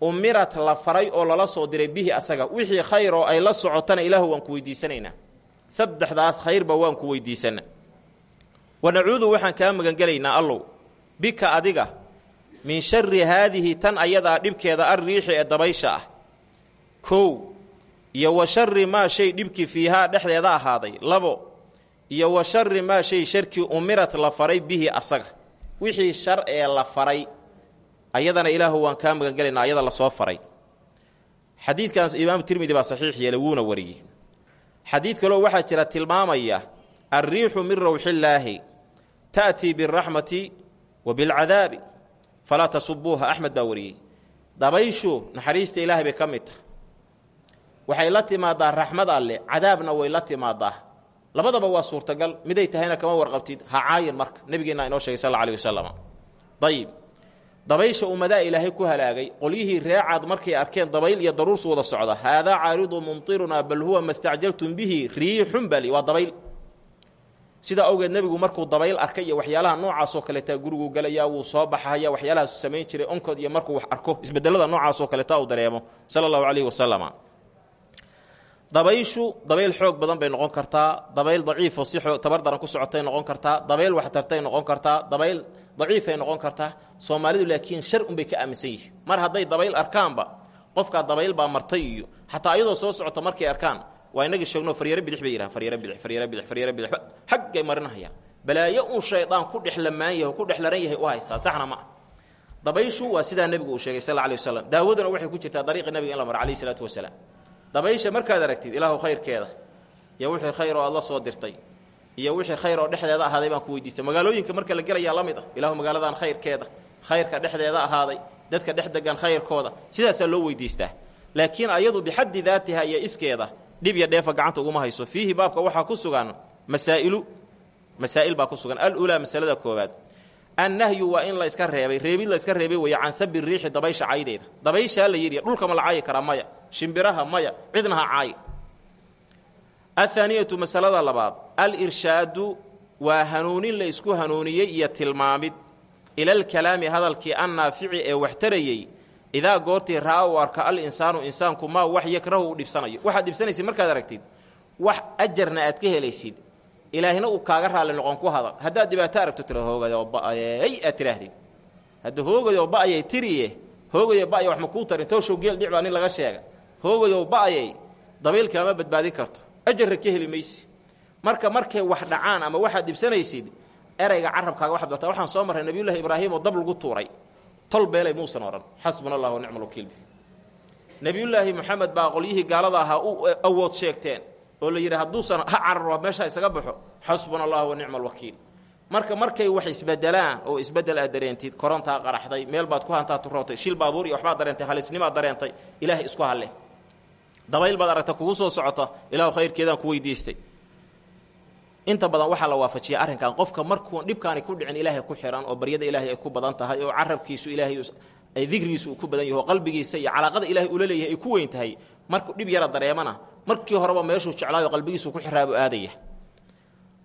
umirat la faray oo lala soo diray bihi asaga wixii khayr oo ay la socotana ilaahu waan ku weydiisanaynaa. Saddexdaas khayrba waan ku weydiisana wanacuudu waxaan kaa magangelaynaa allow. Bika adiga min shari haadihi tan ayadaa dhibkeeda arriixi ee dabaysha ah. Kow iyo wa shari maa shay dhibkii fiihaa dhexdeeda ahaaday labo iyo wa shari maa shay sharkii umirat la faray bihi asaga. Wixii shar ee la faray ayadana ilaahu waan kaa magangelaynaa ayada la soo faray. Xadiidkaas imaamu tirmidi baa saxiix yeelay wuuna wariyey. Xadiid kaloo waxaa jira tilmaamaya alriixu min rawxillaahi ta'tii biاraxmati wa bilcadaabi falaa tasubuuha axmed baa wariyey. Dabayshu naxariista ilaahay bay ka mid tahay. Waxay la timaadaa raxmad alleh cadaabna way la timaadaa. Labadaba waa suurtagal miday tahayna kama warqabtid ha caayin marka nebigeenna inoo sheegay sal alih wasalam ayib dabaysha ummadaa ilaahay ku halaagay qolyihii reecaad markay arkeen dabayl iyo daruursu wada socda. Haadaa caaridu mumtirunaa bal huwa mastacjaltum bihi riixun bali waa dabayl sidaa awgeed nebigu markuu dabayl arkay iyo waxyaalaha noocaasoo kaleeta gurigu galayaa wuu soo baxaya waxyaalahaas samayn jiray onkod iyo markuu wax arko isbedelada noocaasoo kaleeta uu dareemo. Sala allahu calayhi wasalam dabayshu dabayl xoog badan bay noqon kartaa dabayl daciifo si tabar daran ku socotay noqon kartaa dabayl waxtartay noqon kartaa dabayl daciifay noqon kartaa. Soomaalidu laakiin shar unbay ka aaminsan yihiin. Mar hadday dabayl arkaanba qofkaa dabayl baa martay iyo xataa ayadoo soo socota markay arkaan waa inagii sheegno faryaro bidix bay yidhahan faryaro bidix faryaro bidix faryaro bidix. Xaggay marinahayaan. Balaayo uu shaydaan ku dhex ku dhex yahay u haystaa. Saxna ma dabayshu waa sidaa nebigu uu sheegay sal alay wasalam daawaduna waxay ku jirtaa dariiqi nabiga in la maro alayh isalaatu wasalaam. Dabaysha markaad aragtid ilaahu khayrkeeda iyo wixii khayr oo aad soo dirtay iyo wixii khayr oo dhexdeeda ahaaday baan ku weydiistay. Magaalooyinka marka la gelayaa la mid ah magaaladan khayrkeeda khayrka dhexdeeda ahaaday dadka dhex degan khayrkooda sidaasaa loo weydiistaa. Laakiin ayadu bixaddi daatiha iyo iskeeda dhib iyo dheefa gacanta uguma hayso. Fiihi baabka waxaa ku sugan masaa'ilu masaa'il baa ku sugan. Alulaa masalada koowaad annahyu waa in la iska reebay. Reebid la iska reebay weeye can sabi riixi dabaysha caydeeda. Dabayshaa la yidhi dhulka ma la caayi karaa maya shimbiraha maya cidna ha caayi. Athaaniyatu masalada labaad alirshaadu waa hanuunin la isku hanuuniyey iyo tilmaamid. Ilalkalaami hadalkii annaafici ee waxtarayey idaa goortii raa al insaanu insaanku maa wax yakrahu u dhibsanayo waxaad markaad aragtid wax ajarna aad ka helaysid ilaahina uu kaaga raalli noqon ku hadal haddaad dhibaato aragto tira hoogayoo ba'ayay aad tidhaahdid hadda hoogayoo ba'ayay tiriye hoogayo ba'aya wax ma kuu tarin tooshow geel dhic baa nin laga sheega hoogayow ba'ayay dabayl kaama badbaadin karto ajarra ka heli maysi marka markay wax dhacaan ama waxaad dhibsanaysid erayga carabkaaga waxaad bartaa waxaan soo marray nabiyullaahi ibraahim oo dab lagu tuuray tol beelay muusan odhan. Xasbuna allah wa nicma alwakiil nebiyullaahi moxamed baa qolyihii gaalada ahaa u awood sheegteen oo la yidhi hadduusan ha cararo meesha isaga baxo. Xasbuna allah wa nicma alwakiil marka markay wax isbedelaan oo isbeddel aad dareentid korontaa qaraxday meel baad ku hantaa turootay shil baabuur iyo waxbaad dareentay halisnimaad dareentay ilaahay isku halle dabayl baad aragta kugu soo socota ilaahu khayrkeedaan ku weydiistay inta badan waxaa la waafajiya arrinkan. Qofka markuu dhibkaani ku dhicin ilaahay ku xihan oo baryada ilaahay ay ku badan tahay oo carabkiisu ilaahay ay dikrigiisu uu ku badan yaho qalbigiisa iyo calaaqada ilaahay ula leeyahay ay ku weyn tahay markuu dhib yara dareemana markii horeba meeshuu jeclaayo qalbigiisu ku xiraabu aadaya.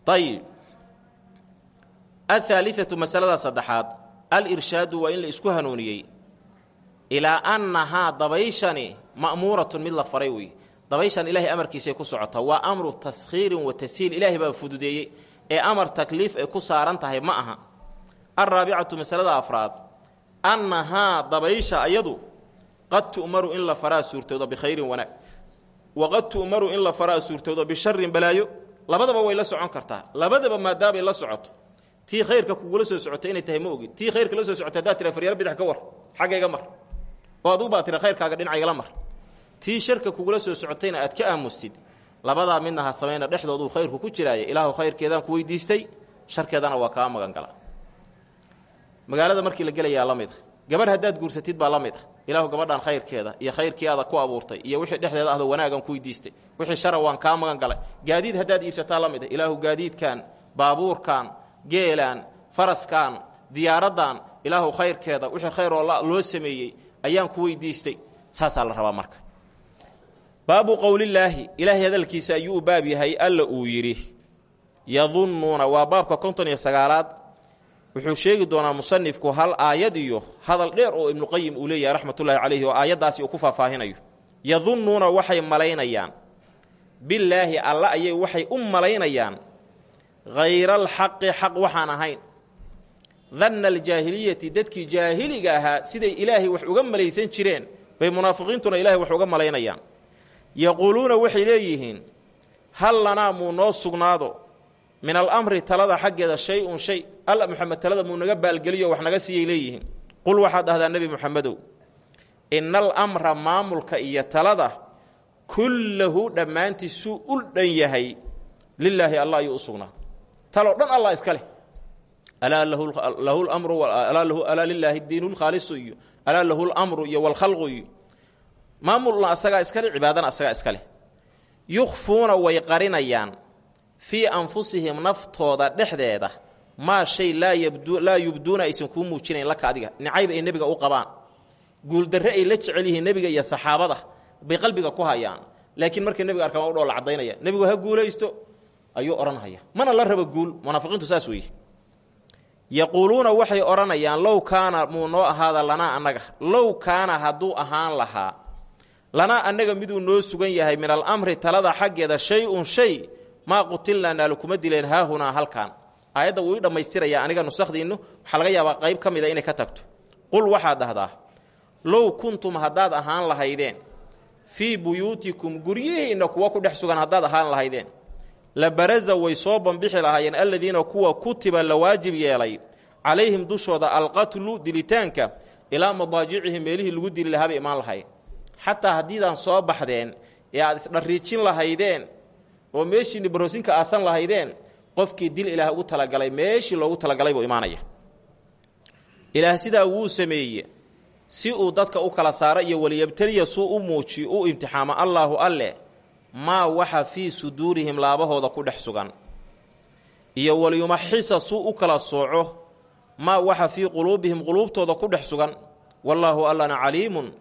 Ayib ahaaliatu masalada saddexaad. Alirshaadu waa in la isku hanuuniyey. Ilaa annahaa dabayshani ma'muuratun mid la faray wey dabayshan ilaahay amarkiisay ku socotaa waa amru taskhiirin wa tashiil. Ilaahay baa fududeeyey ee amar takliif ay ku saaran tahay ma aha. Alraabicatu masalada afraad annahaa dabaysha ayadu qad tu'maru in la faraa suurtoodo bikhayrin wanaag waqad tu'maru in la faraa suurtoodo bisharin balaayo. Labadaba way la socon kartaa. Labadaba maadaamay la socoto tii khayrka kugula soo socota inay tahay ma tii khayrka la soo socota haddaad tira faryaalo bidax ka war xaggayga mar. Oo baa tira khayrkaaga dhinacaygala mar tii sharka kugula soo socotayna aad ka aamustid labadaa midna ha samayna dhexdooduu khayrku ku jiraaya ilaahu khayrkeedaan ku weydiistay sharkeedana waa kaa magan gala. Magaalada markii la gelayaa la mid gabarh haddaad guursatid baa la ah ilaahu gabadhaan khayrkeeda iyo khayrkii ku abuurtay iyo wixii dhexdeeda ahdo wanaagan ku weydiistay wixii shara waan kaa magan galay. Gaadiid haddaad iibsataa la mid ah ilaahu gaadiidkan baabuurkan geelaan faraskan diyaaraddan ilaahu khayrkeeda wixii khayr oo loo sameeyey ayaan ku weydiistay. Saasaa la rabaa marka baabu qowlillaahi ilaahay hadalkiisa ayuu u baab yahay alla uu yidhi yadunnuuna waa baabka konton iyo sagaalaad. Wuxuu sheegi doonaa musanifku hal aayad iyo hadal dheer oo ibnuqayim uu leeyahay raxmatullaahi calayhi oo aayaddaasi uu ku faahfaahinayo. Yadunnuuna waxay malaynayaan. Billaahi alla ayay waxay u malaynayaan. Hayraalxaqi xaq waxaan ahayn. Danna aljaahiliyati dadkii jaahiliga ahaa siday ilaahay wax uga malaysan jireen bay munaafiqiintuna ilahay wax uga malaynayaan yaquuluuna waxay leeyihiin hal lanaa muu noo sugnaado? Min alamri talada xaggeeda shay-un shay. Alla moxamed talada muu naga baalgeliyo wax naga siiyay leeyihiin? Qul waxaad dhahdaa nebi moxamedow ina alamra maamulka iyo talada kullahu dhammaantiisuu u dhan yahay lilaahi allah ayuu u sugnaaday taloo dhan allah iska leh. Alaa lahu lamru alaa lilaahi diinu lkhaalisu iyo alaa lahu lamru iyo walkhalqu iyo maamulna asagaa iska leh cibaadana asagaa iska leh. Yukhfuuna way qarinayaan fii anfusihim naftooda dhexdeeda maa shay laa yubduuna aysan kuu muujinayn laka adiga. Nicayb ay nebiga u qabaan. Guuldarre ay la jecel yihiin nebiga iyo saxaabada bay qalbiga ku hayaan. Laakiin markay nebiga arkaan waa u dhoola cadaynaya nebigu ha guulaysto ayuu odhanhaya mana la raba guul munaafiqiintu saas weeye. Yaquuluuna waxay odhanayaan low kaana muu noo ahaada lanaa annaga low kaana hadduu ahaan lahaa lanaa annaga miduu noo sugan yahay min alamri talada xaggeeda shay-un shay maa qutilnaa naalu kuma dileen haahunaa halkan aayadda wuu ii dhammaystiraya aniga nusakdiinnu waxaa laga yaabaa qayb ka mida inay ka tagto. Qul waxaad dhahdaa low kuntum haddaad ahaan lahaydeen fii buyuutikum guryihiinna kuwa ku dhex sugan haddaad ahaan lahaydeen la baraza way soo bambixi lahaayeen aladiina kuwa kutiba la waajib yeelay calayhim dushooda alqatlu dilitaanka ilaa madaajicihim meelihii lagu dili lahaabay imaan lahayn xataa haddiidaan soo baxdeen ee aad isdharriijin lahaydeen oo meeshii nibroosinka aasan lahaydeen qofkii dil ilaah ugu talagalay meeshii loogu talagalay buu imaanaya. Ilaah sidaa wuu sameeye si uu dadka u kala saaro iyo waliyabteliya suu u muujiyo u imtixaamo allaahu alle maa waxa fii suduurihim laabahooda ku dhex sugan. Iyo waliyumaxisa suu u kala sooco maa waxa fii quluubihim quluubtooda ku dhex sugan. Wallaahu allana caliimun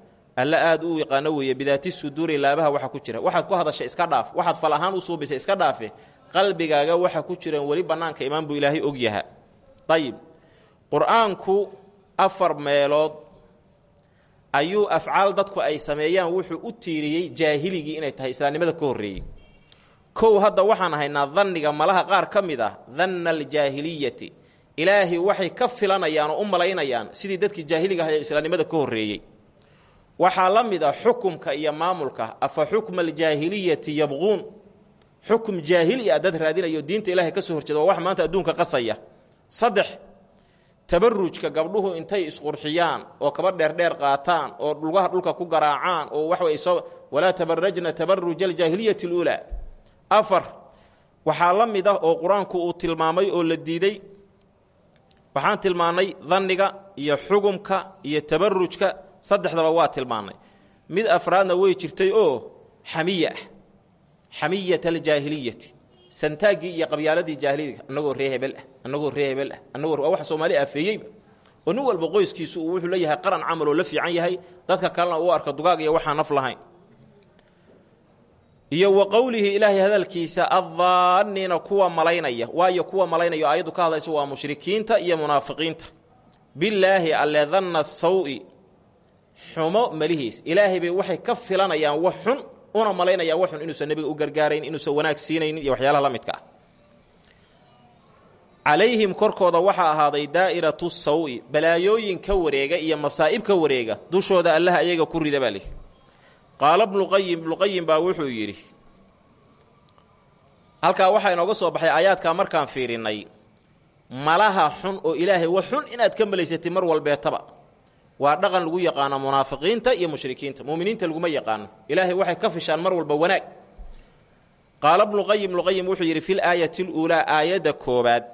alla aad u yaqaano weeye bidaati suduuri laabaha waxa ku jira. Waxaad ku hadashay iska dhaaf. Waxaad fal ahaan u suubisay iska dhaafe. Qalbigaaga waxa ku jiraan weli bannaanka imaan buu ilaahay ogyaha dayib qur'aanku afar meelood ayuu afcaal dadku ay sameeyaan wuxuu u tiiriyey jaahiligii inay tahay islaamnimada ka horreeyey kow hadda waxaan haynaa danniga malaha qaar ka mid ah danna aljaahiliyati ilaahay waxay ka filanayaan oo u malaynayaan sidii dadkii jaahiliga ahay ee islaamnimada ka horreeyey waxaa la mid ah xukumka iyo maamulka. Afa xukma aljaahiliyati yabquun xukum jaahili ah dad raadinayo diinta ilaahay ka soo horjeeda waa wax maanta adduunka qasaya. Saddex tabarujka gabdhuhu intay isqurxiyaan oo kaba dheerdheer qaataan oo lugaha dhulka ku garaacaan oo wax way soo walaa tabarajna tabaruja aljaahiliyati aluulaa afar waxaa la mid ah oo qur'aanku uu tilmaamay oo la diiday. Waxaan tilmaannay danniga iyo xugumka iyo tabarujka saddexdaba waa tilmaannay mid afraadna way jirtay oo xamiya ah xamiyat aljaahiliyati santaaggii iyo qabyaaladii jaahiliyada annagoo ree hebel ah annagoo hebel ah wax soomaali afeeyeyba oo nin walba qoyskiisu uu wuxuu leeyahay qaran camal oo la fiican yahay dadka kalena uu arka dugaag iyo waxaa naf lahayn. Iyo wa qowlihi ilaahay hadalkiisa addaanina kuwa malaynaya. Waayo kuwa malaynaya aayaddu ka hadlaysa waa mushrikiinta iyo munaafiqiinta. Bilaahi alle sawi xumo malihiis ilaahay bay waxay ka filanayaan wax xun una malaynayaan wax xun inuusan nebiga u gargaarayn inuusan wanaag siinaynin iyo waxyaalaha la midka ah. Korkooda waxaa ahaaday daa'iratu sawi balaayooyin ka wareega iyo masaa'ib ka wareega dushooda allaha ayaga ku rida baa lihi qaala bnuqayim ibnuqayim baa wuxuu yidhi halkaa waxaa inooga soo baxay aayaadkaa markaan fiirinnay malaha xun oo ilaahay wax xun inaad ka malaysatay mar walbeetaba waa dhaqan lagu yaqaano munaafiqiinta iyo mushrikiinta. Muuminiinta laguma yaqaano. Ilaahay waxay ka fishaan mar walba wanaag. Qaala bnuqayim bnuqayim wuxuu yidhi fil aayati luulaa aayadda koobaad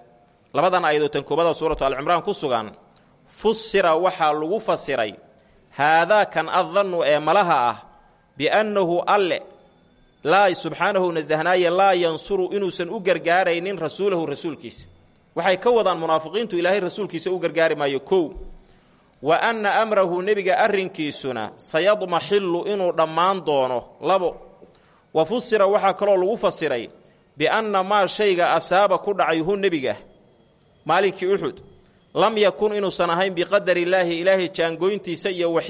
labadan aayadood tan koobada suuratu alcimraan ku sugan fusira waxaa lagu fasiray haadaa kan addannu ee malaha ah biannahu alle laa subxaanahu nasahnaaye laa yansuru inuusan u gargaaraynin rasuulahu rasuulkiisa. Waxay ka wadaan munaafiqiintu ilaahay rasuulkiisa u gargaari maayo kow wa anna amrahu nebiga arrinkiisuna sayadmaxillu inuu dhammaan doono. Labo wa fusira waxaa kaloo lagu fasiray bianna maa shayga asaaba ku dhacay hu nebiga maalinkii uxud lam yakun inuusan ahayn biqadarillaahi ilaahay jaangoyntiisa iyo wa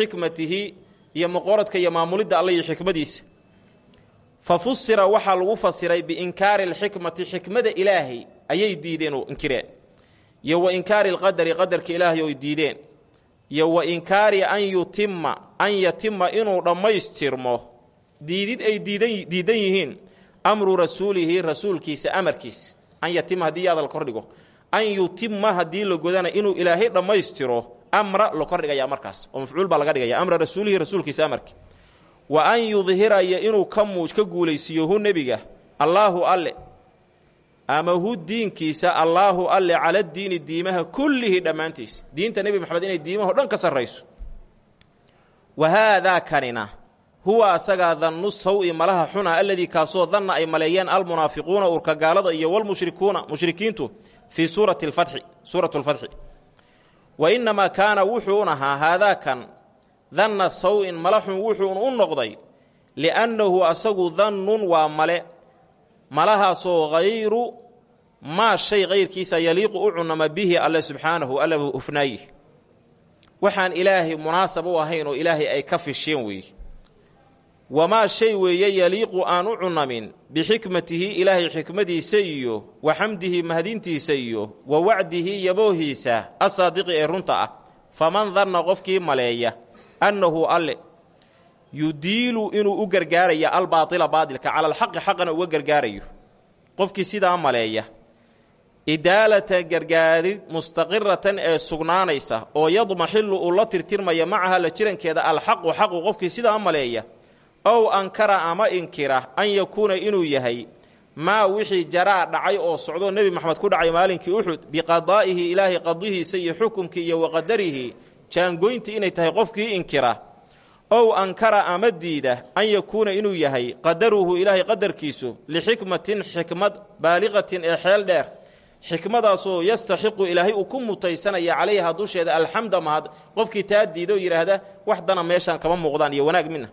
iyo muqoradka iyo maamulidda alle iyo xikmadiisa. Fa fusira waxaa lagu fasiray biinkaari alxikmati xikmada ilaahay ayay diideen oo inkireen iyo wa inkaari alqadari qadarka ilaahay oy diideen iyo wa inkaari an yutima an yatima inuu dhammaystirmo. Diidid ay diidan yihiin amru rasuulihi rasuulkiisa amarkiisa. An yatima haddii yaada la kordhigo an yutima haddii la godana inuu ilaahay dhammaystiro amra la kordhigaya markaas. Oo mafcuul baa laga dhigaya amra rasuulihi rasuulkiisa amarki. Wa an yudhiraya inuu ka muuj ka guulaysiiyo hu nebiga. Allaahu alle ama hu diinkiisa allaahu alle cala diini diimaha kullihi dhammaantiis. Diinta nebi maxamed inay diimaho dhan ka sarrayso. Wa haadaa kanina huwa asagaa dannu saw-i malaha xuna aladii kaasoo danna ay maleeyeen almunaafiquuna urkagaalada iyo walmushrikuuna mushrikiintu fii suurati lfatxi suuratu lfatxi wa innamaa kaana wuxuun ahaa haadaakan danna saw-in malaxun wuxuun u noqday liannahu asagu dannun waa male malahaasoo hayru maa shay kayrkiisa yaliiqu u cunama bihi alle subxaanahu alla hufnaayih waxaan ilaahay munaasab u ahayn oo ilaahay ay ka fisheen weeye wamaa shay weeye yaliiqu aan u cunamin bixikmatihi ilaahay xikmadiisa iyo wa xamdihi mahadintiisa iyo wa wacdihi yaboohiisa asaadiqi ee runta ah. Faman danna qofkii maleeya annahu alle yudiilu inuu u gargaaraya albaatila baadilka cala alxaqi xaqana uga gargaarayo. Qofkii sidaa maleeya idaalata gargaarid mustaqiratan ee sugnaanaysa oo yadmaxillu uu la tirtirmaya macaha la jirankeeda alxaqu xaqu qofkii sidaa maleeya ow ankara ama inkira an yakuuna inuu yahay maa wixii jaraa dhacay oo socdoo nebi maxamed ku dhacay maalinkii uxud biqadaa'ihi ilaahay qadihiisa iyo xukumkii iyo waqadarihi jaangoyntii inay tahay qofkii inkira ow ankara ama diida an yakuuna inuu yahay qadaruhu ilaahay qadarkiisu lixikmatin xikmad baaliqatin ee xeel dheer. Xikmadaasoo yastaxiqu ilaahay uu ku mutaysanaya calayha dusheeda alxamda mahad qofkii taa diida oo yidhaahda wax dana meeshaan kama muuqdaan iyo wanaag mina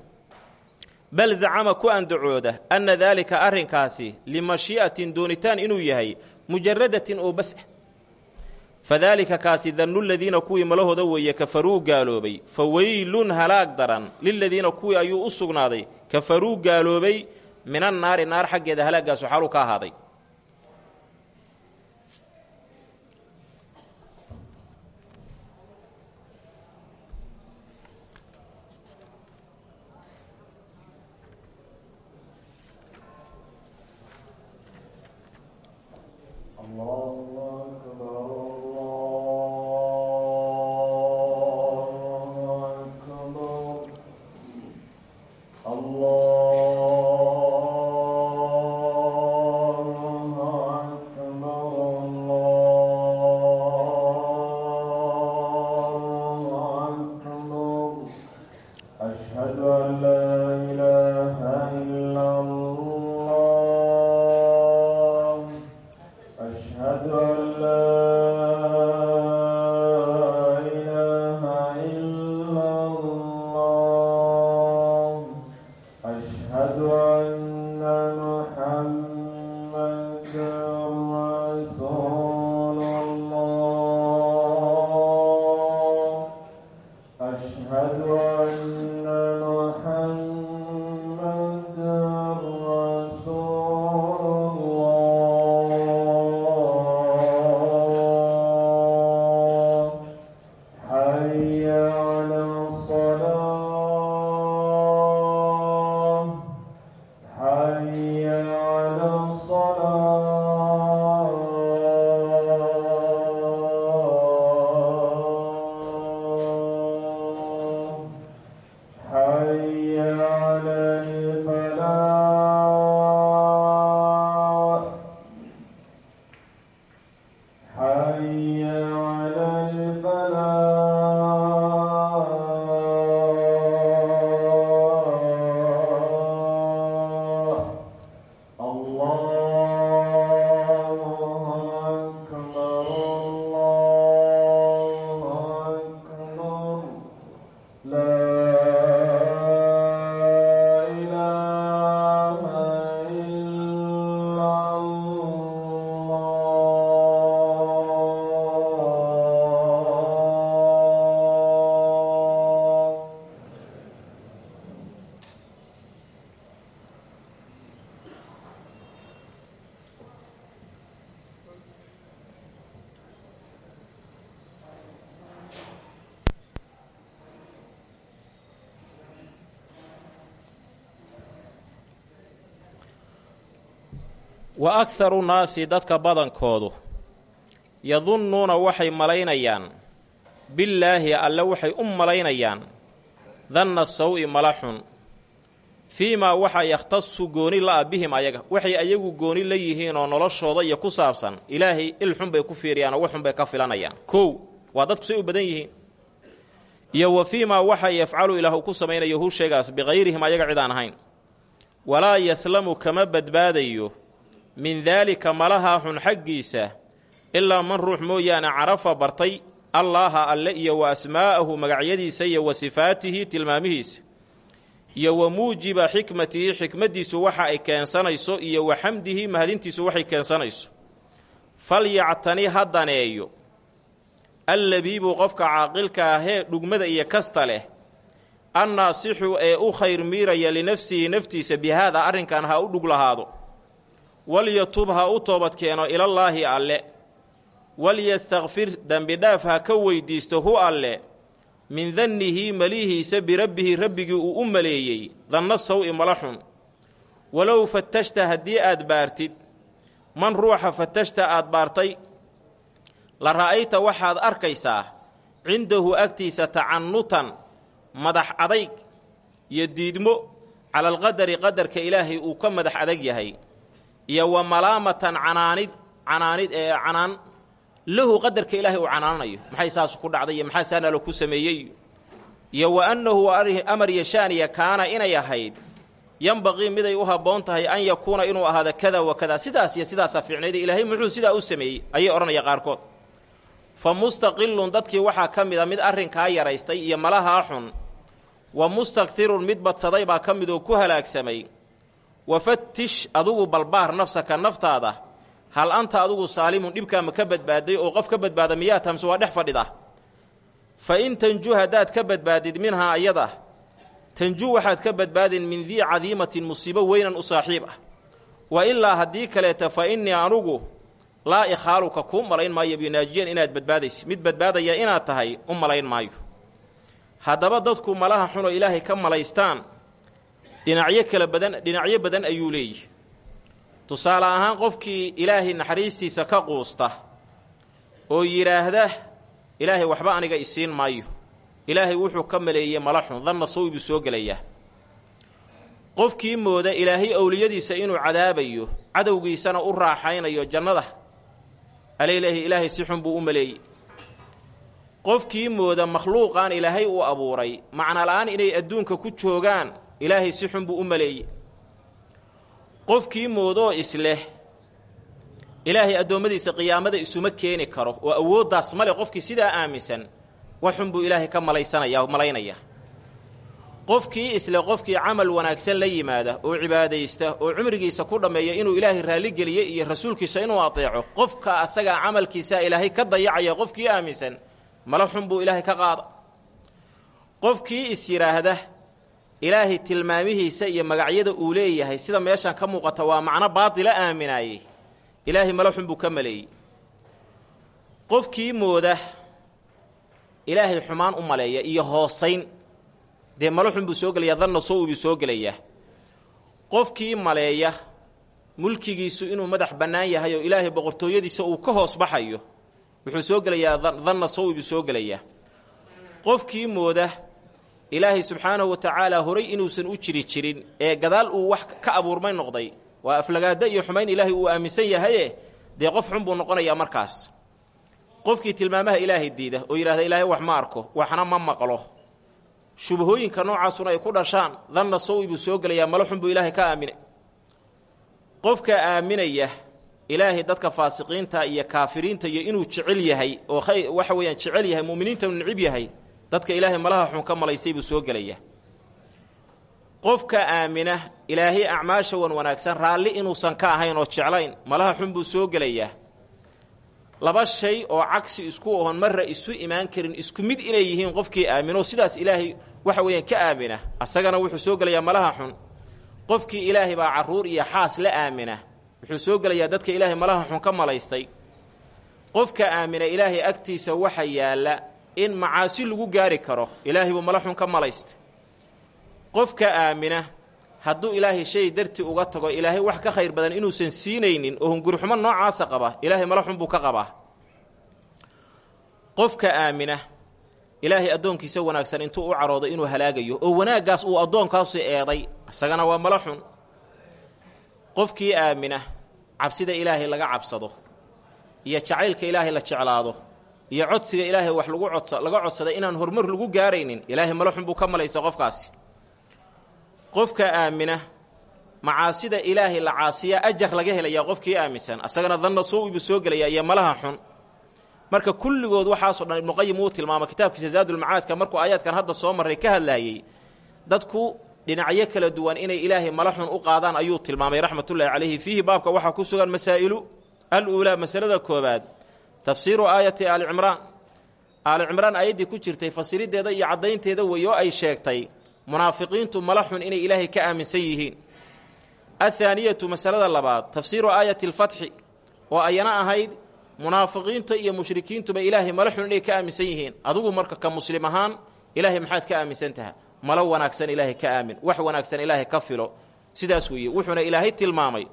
bal zacama ku andacooda anna daalika arrinkaasi limashii'atin doonitaan inuu yahay mujaradatin oo bas fadaalika kaasi dannu ladiina kuwii malahooda weeye kafaruu gaaloobay. Fa weylun halaag daran liladiina kuwii ayuu u sugnaaday. Kafaruu gaaloobay minan naari naar xaggeeda halaaggaasu xaaluu ka ahaaday wa akharu naasi dadka badankoodu yadunnuuna waxay malaynayaan. Billaahi alle waxay u malaynayaan. Danna saw-i mala xun. Fii maa waxa yakhtasu gooni la-a bihim ayaga waxay ayagu gooni la yihiin oo noloshooda iyo ku saabsan. Ilaahay il xun bay ku fiiriyaan oo waxxun bay ka filanayaan. Kow waa dadku say u badan yihiin. Iyo wa fii maa waxa yafcalu ilaah uu ku samaynayo huu sheegaas bikayrihim ayaga cid aan ahayn. Walaa yaslamu kama badbaadayo min daalika malaha xun xaggiisa ilaa man ruux mooyaane carafa bartay allaaha alle iyo wa asmaa'ahu magacyadiisa iyo wa sifaatihi tilmaamihiisa iyo wa muujiba xikmatihi xikmaddiisu waxa ay keensanayso iyo wa xamdihi mahadintiisu waxay keensanayso. Falyactani ha daneeyo allabiibu qofka caaqilka ahee dhugmada iyo kasta leh annaasixu ee u khayr miiraya linafsihi naftiisa bi haada arrinkan ha u dhug lahaado walyatub ha u toobadkeeno ilallaahi alle. Walyastakfir dembidhaaf ha ka weydiisto hu alle. Min dannihi malihiisa birabbihi rabbigii uu u maleeyey. Danna saw-i mala xun. Walow fatashta haddii aad baartid man ruuxa fatashta aad baartay la ra'ayta waxaad arkaysaa cindahu agtiisa tacannutan madax adayg iyo diidmo cala alqadari qadarka ilaahay uu ka madax adag yahay iyo wa malaamatan canaanid canaanid ee canaan lahu qadarka ilaahay uu canaananayo maxay saas ku dhacday iyo maxaa saanalo ku sameeyey? Iyo wa annahu amar yashaaniya kaana inay ahayd yanbaqii miday u habboon tahay an yakuuna inuu ahaado kada wa kada. Sidaas iyo sidaasaa fiicnayda ilaahay muxuu sidaa u sameeyey? Ayay odhanaya qaarkood. Fa mustaqilun dadkii waxaa ka mid a mid arrinkaa yaraystay iyo malahaa xun wa mustakthirun mid badsaday baa ka mid oo ku halaagsamay wa fattish adugu balbaar nafsaka naftaada hal anta adugu saalimun dhibkaama ka badbaaday oo qof ka badbaada miyaa tamse waa dhex fadhida fa in tanju haddaad ka badbaadid minhaa ayada tanju waxaad ka badbaadin min dii cadiimatin musiibo weynan u saaxiib ah wa ilaa haddii kaleeta fa innii anugu laa ikhaaluka kuu malayn maayo binaajiyan inaad badbaadaysa mid badbaadaya inaad tahay u malayn maayo haddaba dadku malaha xunoo ilaahay ka malaystaan dhinacyo kala badan dhinacyo badan ayuu leeyihi tusaale ahaan qofkii ilaahay naxariistiisa ka quusta oo yidhaahda ilaahay waxba aniga isiin maayo. Ilaahay wuxuu ka maleeyey mala xun danna sawi buu soo gelayaa. Qofkii mooda ilaahay owliyadiisa inuu cadaabayo cadowgiisana u raaxaynayo jannada. Aleylahi ilaahay si xun buu u maleeyey qofkii mooda makhluuqaan ilaahay uu abuuray macnola'aan inay adduunka ku joogaan ilaahay si xun buu u maleeyey. Qofkii moodoo isleh ilaahay addoommadiisa qiyaamada isuma keeni karo oo awooddaas male qofkii sidaa aaminsan wax xun buu ilaahay ka malaysanaya malaynaya qofkii isle qofkii camal wanaagsan la yimaada oo cibaadaysta oo cumrigiisa ku dhammeeya inuu ilaahay raalligeliye iyo rasuulkiisa inuu ateeco qofka asagaa camalkiisaa ilaahay ka dayacaya qofkii aaminsan mala xun buu ilaahay ka qaada. Qofkii is yidhaahda ilaahay tilmaamihiisa iyo magacyada uu leeyahay sida meeshan ka muuqata waa macno baatila aaminaayey ilaahay mala xun buu ka maleeyey qofkii mooda ilaahay xumaan u maleeya iyo hoosayn. Dee malo xun buu soo gelayaa danna sow buu soo gelayaa. Qofkii maleeya mulkigiisu inuu madax bannaan yahay oo ilaahay boqortooyadiisa uu ka hoos baxayo wuxuu soo gelayaa danna sow buu soo gelayaa. Qofkii mooda ilaahay subxaanahu wa tacaala horay inuusan u jiri jirin ee gadaal uu wax ka abuurmay noqday. Waa aflagaada iyo xumayn ilaahay uu aaminsan yahaye. Dee qof xun buu noqonayaa markaas. Qofkii tilmaamaha ilaahay diida oo yidhahda ilaahay wax ma arko waxna ma maqlo. Shubahooyinka noocaasuna ay ku dhashaan danna sowi buu soo gelayaa malo xun buu ilaahay ka aaminay. Qofka aaminaya ilaahay dadka faasiqiinta iyo kaafiriinta iyo inuu jecel yahay oo waxa weeyaan jecel yahay mu'miniinta uu nicib yahay dadka ilaahay malaha xun ka malaystay buu soo gelayaa qofka aamina ilaahay acmaasha wan wanaagsan raalli inuusan ka ahayn oo jeclayn malaha xun buu soo gelayaa laba shay oo cagsi isku ohon marra isu imaan karin isku mid inay yihiin qofkii aamino sidaas ilaahay waxa weeyaan ka aamina. Asagana wuxuu soo gelayaa malaha xun. Qofkii ilaahay baa carruur iyo xaas la aamina. Wuxuu soo gelayaa dadka ilaahay malaha xun ka malaystay. Qofka aamina ilaahay agtiisa waxa yaalla in macaasi lagu gaari karo ilaahay buu mala xun ka malaystay. Qofka aamina hadduu ilaahay shay dartii uga tago ilaahay wax ka khayr badan inuusan siinaynin oo hungurixumo noocaasa qaba ilaahay mala xun buu ka qabaa. Qofka aamina ilaahay addoonkiisa wanaagsan intuu u caroodo inuu halaagayo oo wanaaggaas uu addoonkaasu eeday isagana waa mala xun qofkii aamina cabsida ilaahay laga cabsado iyo jacaylka ilaahay la jeclaado iyo codsiga ilaahay wax lagu codsa laga codsaday inaan horumar lagu gaaraynin. Ilaahay mala xun buu ka malaysa qofkaasi. Qofka aamina macaasida ilaahay la caasiyaa ajar laga helayaa qofkii aaminsan asagana danna sowi buu soo gelayaa iyo malaha xun. Marka kulligood waxaasoo dhan ibnuqayim uu tilmaamay kitaabkiisa zaadulmacaadka markuu aayaadkan hadda soo marray ka hadlaayey dadku dhinacyo kala duwan inay ilaahay mala xun u qaadaan ayuu tilmaamay raxmatullaahi calayhi fiihi baabka waxaa ku sugan masaa'ilu al uulaa masalada koobaad tafsiiru aayati aali cimraan. Aali cimraan aayaddii ku jirtay fasirideeda iyo caddaynteeda wey oo ay sheegtay munaafiqiintu mala xun inay ilaahay ka aaminsan yihiin. Athaaniyatu masalada labaad tafsiiru aayati alfatxi oo ayana ahayd munaafiqiinta iyo mushrikiintuba ilaahay mala xun inay ka aaminsan yihiin. Adigu marka ka muslim ahaan ilaahay maxaad ka aaminsan taha wanaagsan ilaahay ka aamin wax wanaagsan ilaahay ka filo. Sidaas weeye wuxuuna ilaahay tilmaamay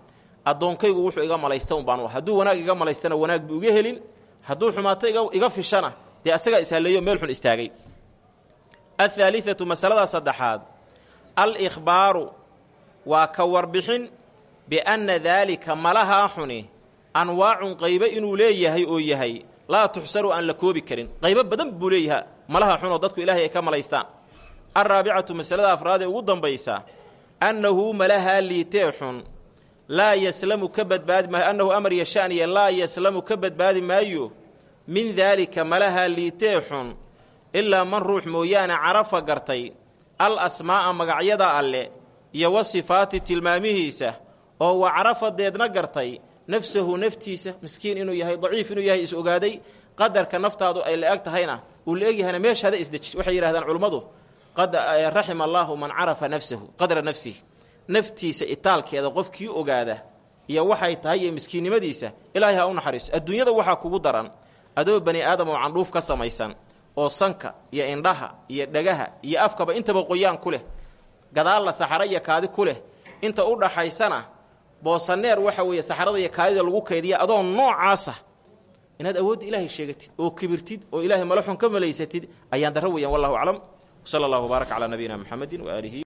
addoonkaygu wuxuu iga malaysta un baan hadduu wanaag iga malaystana wanaag buu iga helin hadduu xumaato iga fishana dee asagaa ishalleeyo meel xun istaagay. Athaalithatu masalada saddexaad al-ikhbaaru waa ka warbixin bianna daalika malahaa xuni anwaacun qaybo inuu leeyahay oo yahay laa tuxsaru aan la koobi karin. Qaybo badan buu leeyaha malaha xunoo dadku ilaahay ay ka malaystaan. Alraabicatu masalada afraad ee ugu dambaysa annahu malahaa liitee xun laa yaslamu ka badbaadi maayo annahu amar yashaaniya laa yaslamu ka badbaadi maayo min daalika malahaa liitee xun ilaa man ruux mooyaane carafa gartay al asmaa'a magacyada alle iyo wa sifaati tilmaamihiisa oo wa carafadeedna gartay nafsahu naftiisa miskiin inuu yahay daciif inuu yahay is ogaaday qadarka naftaadu ay la-eg tahayna uu la egyahayna meeshaada isdeji waxay yidhahdaan culummadu qad raxima allaahu man carafa nafsahu qadra nafsihi naftiisa itaalkeeda qofkii ogaada iyo waxay tahay iyo miskiinnimadiisa ilaahay ha u naxariiso. Adduunyada waxaa kugu daran adoo bani aadam oo candhuuf ka samaysan oo sanka iyo indhaha iyo dhagaha iyo afkaba intaba qoyaan ku leh gadaalla saxaro iyo kaadi ku leh inta u dhaxaysana boosaneer waxa weeye saxarada iyo kaadida lagu kaydiya adoo noocaasa inaad awoodda ilaahay sheegatid oo kibirtid oo ilaahay malaxun ka malaysatid ayaan darro weeyaan wallahu aclam. Wsala allahu wbaarak calaa nabiyina muxamedin waaalihi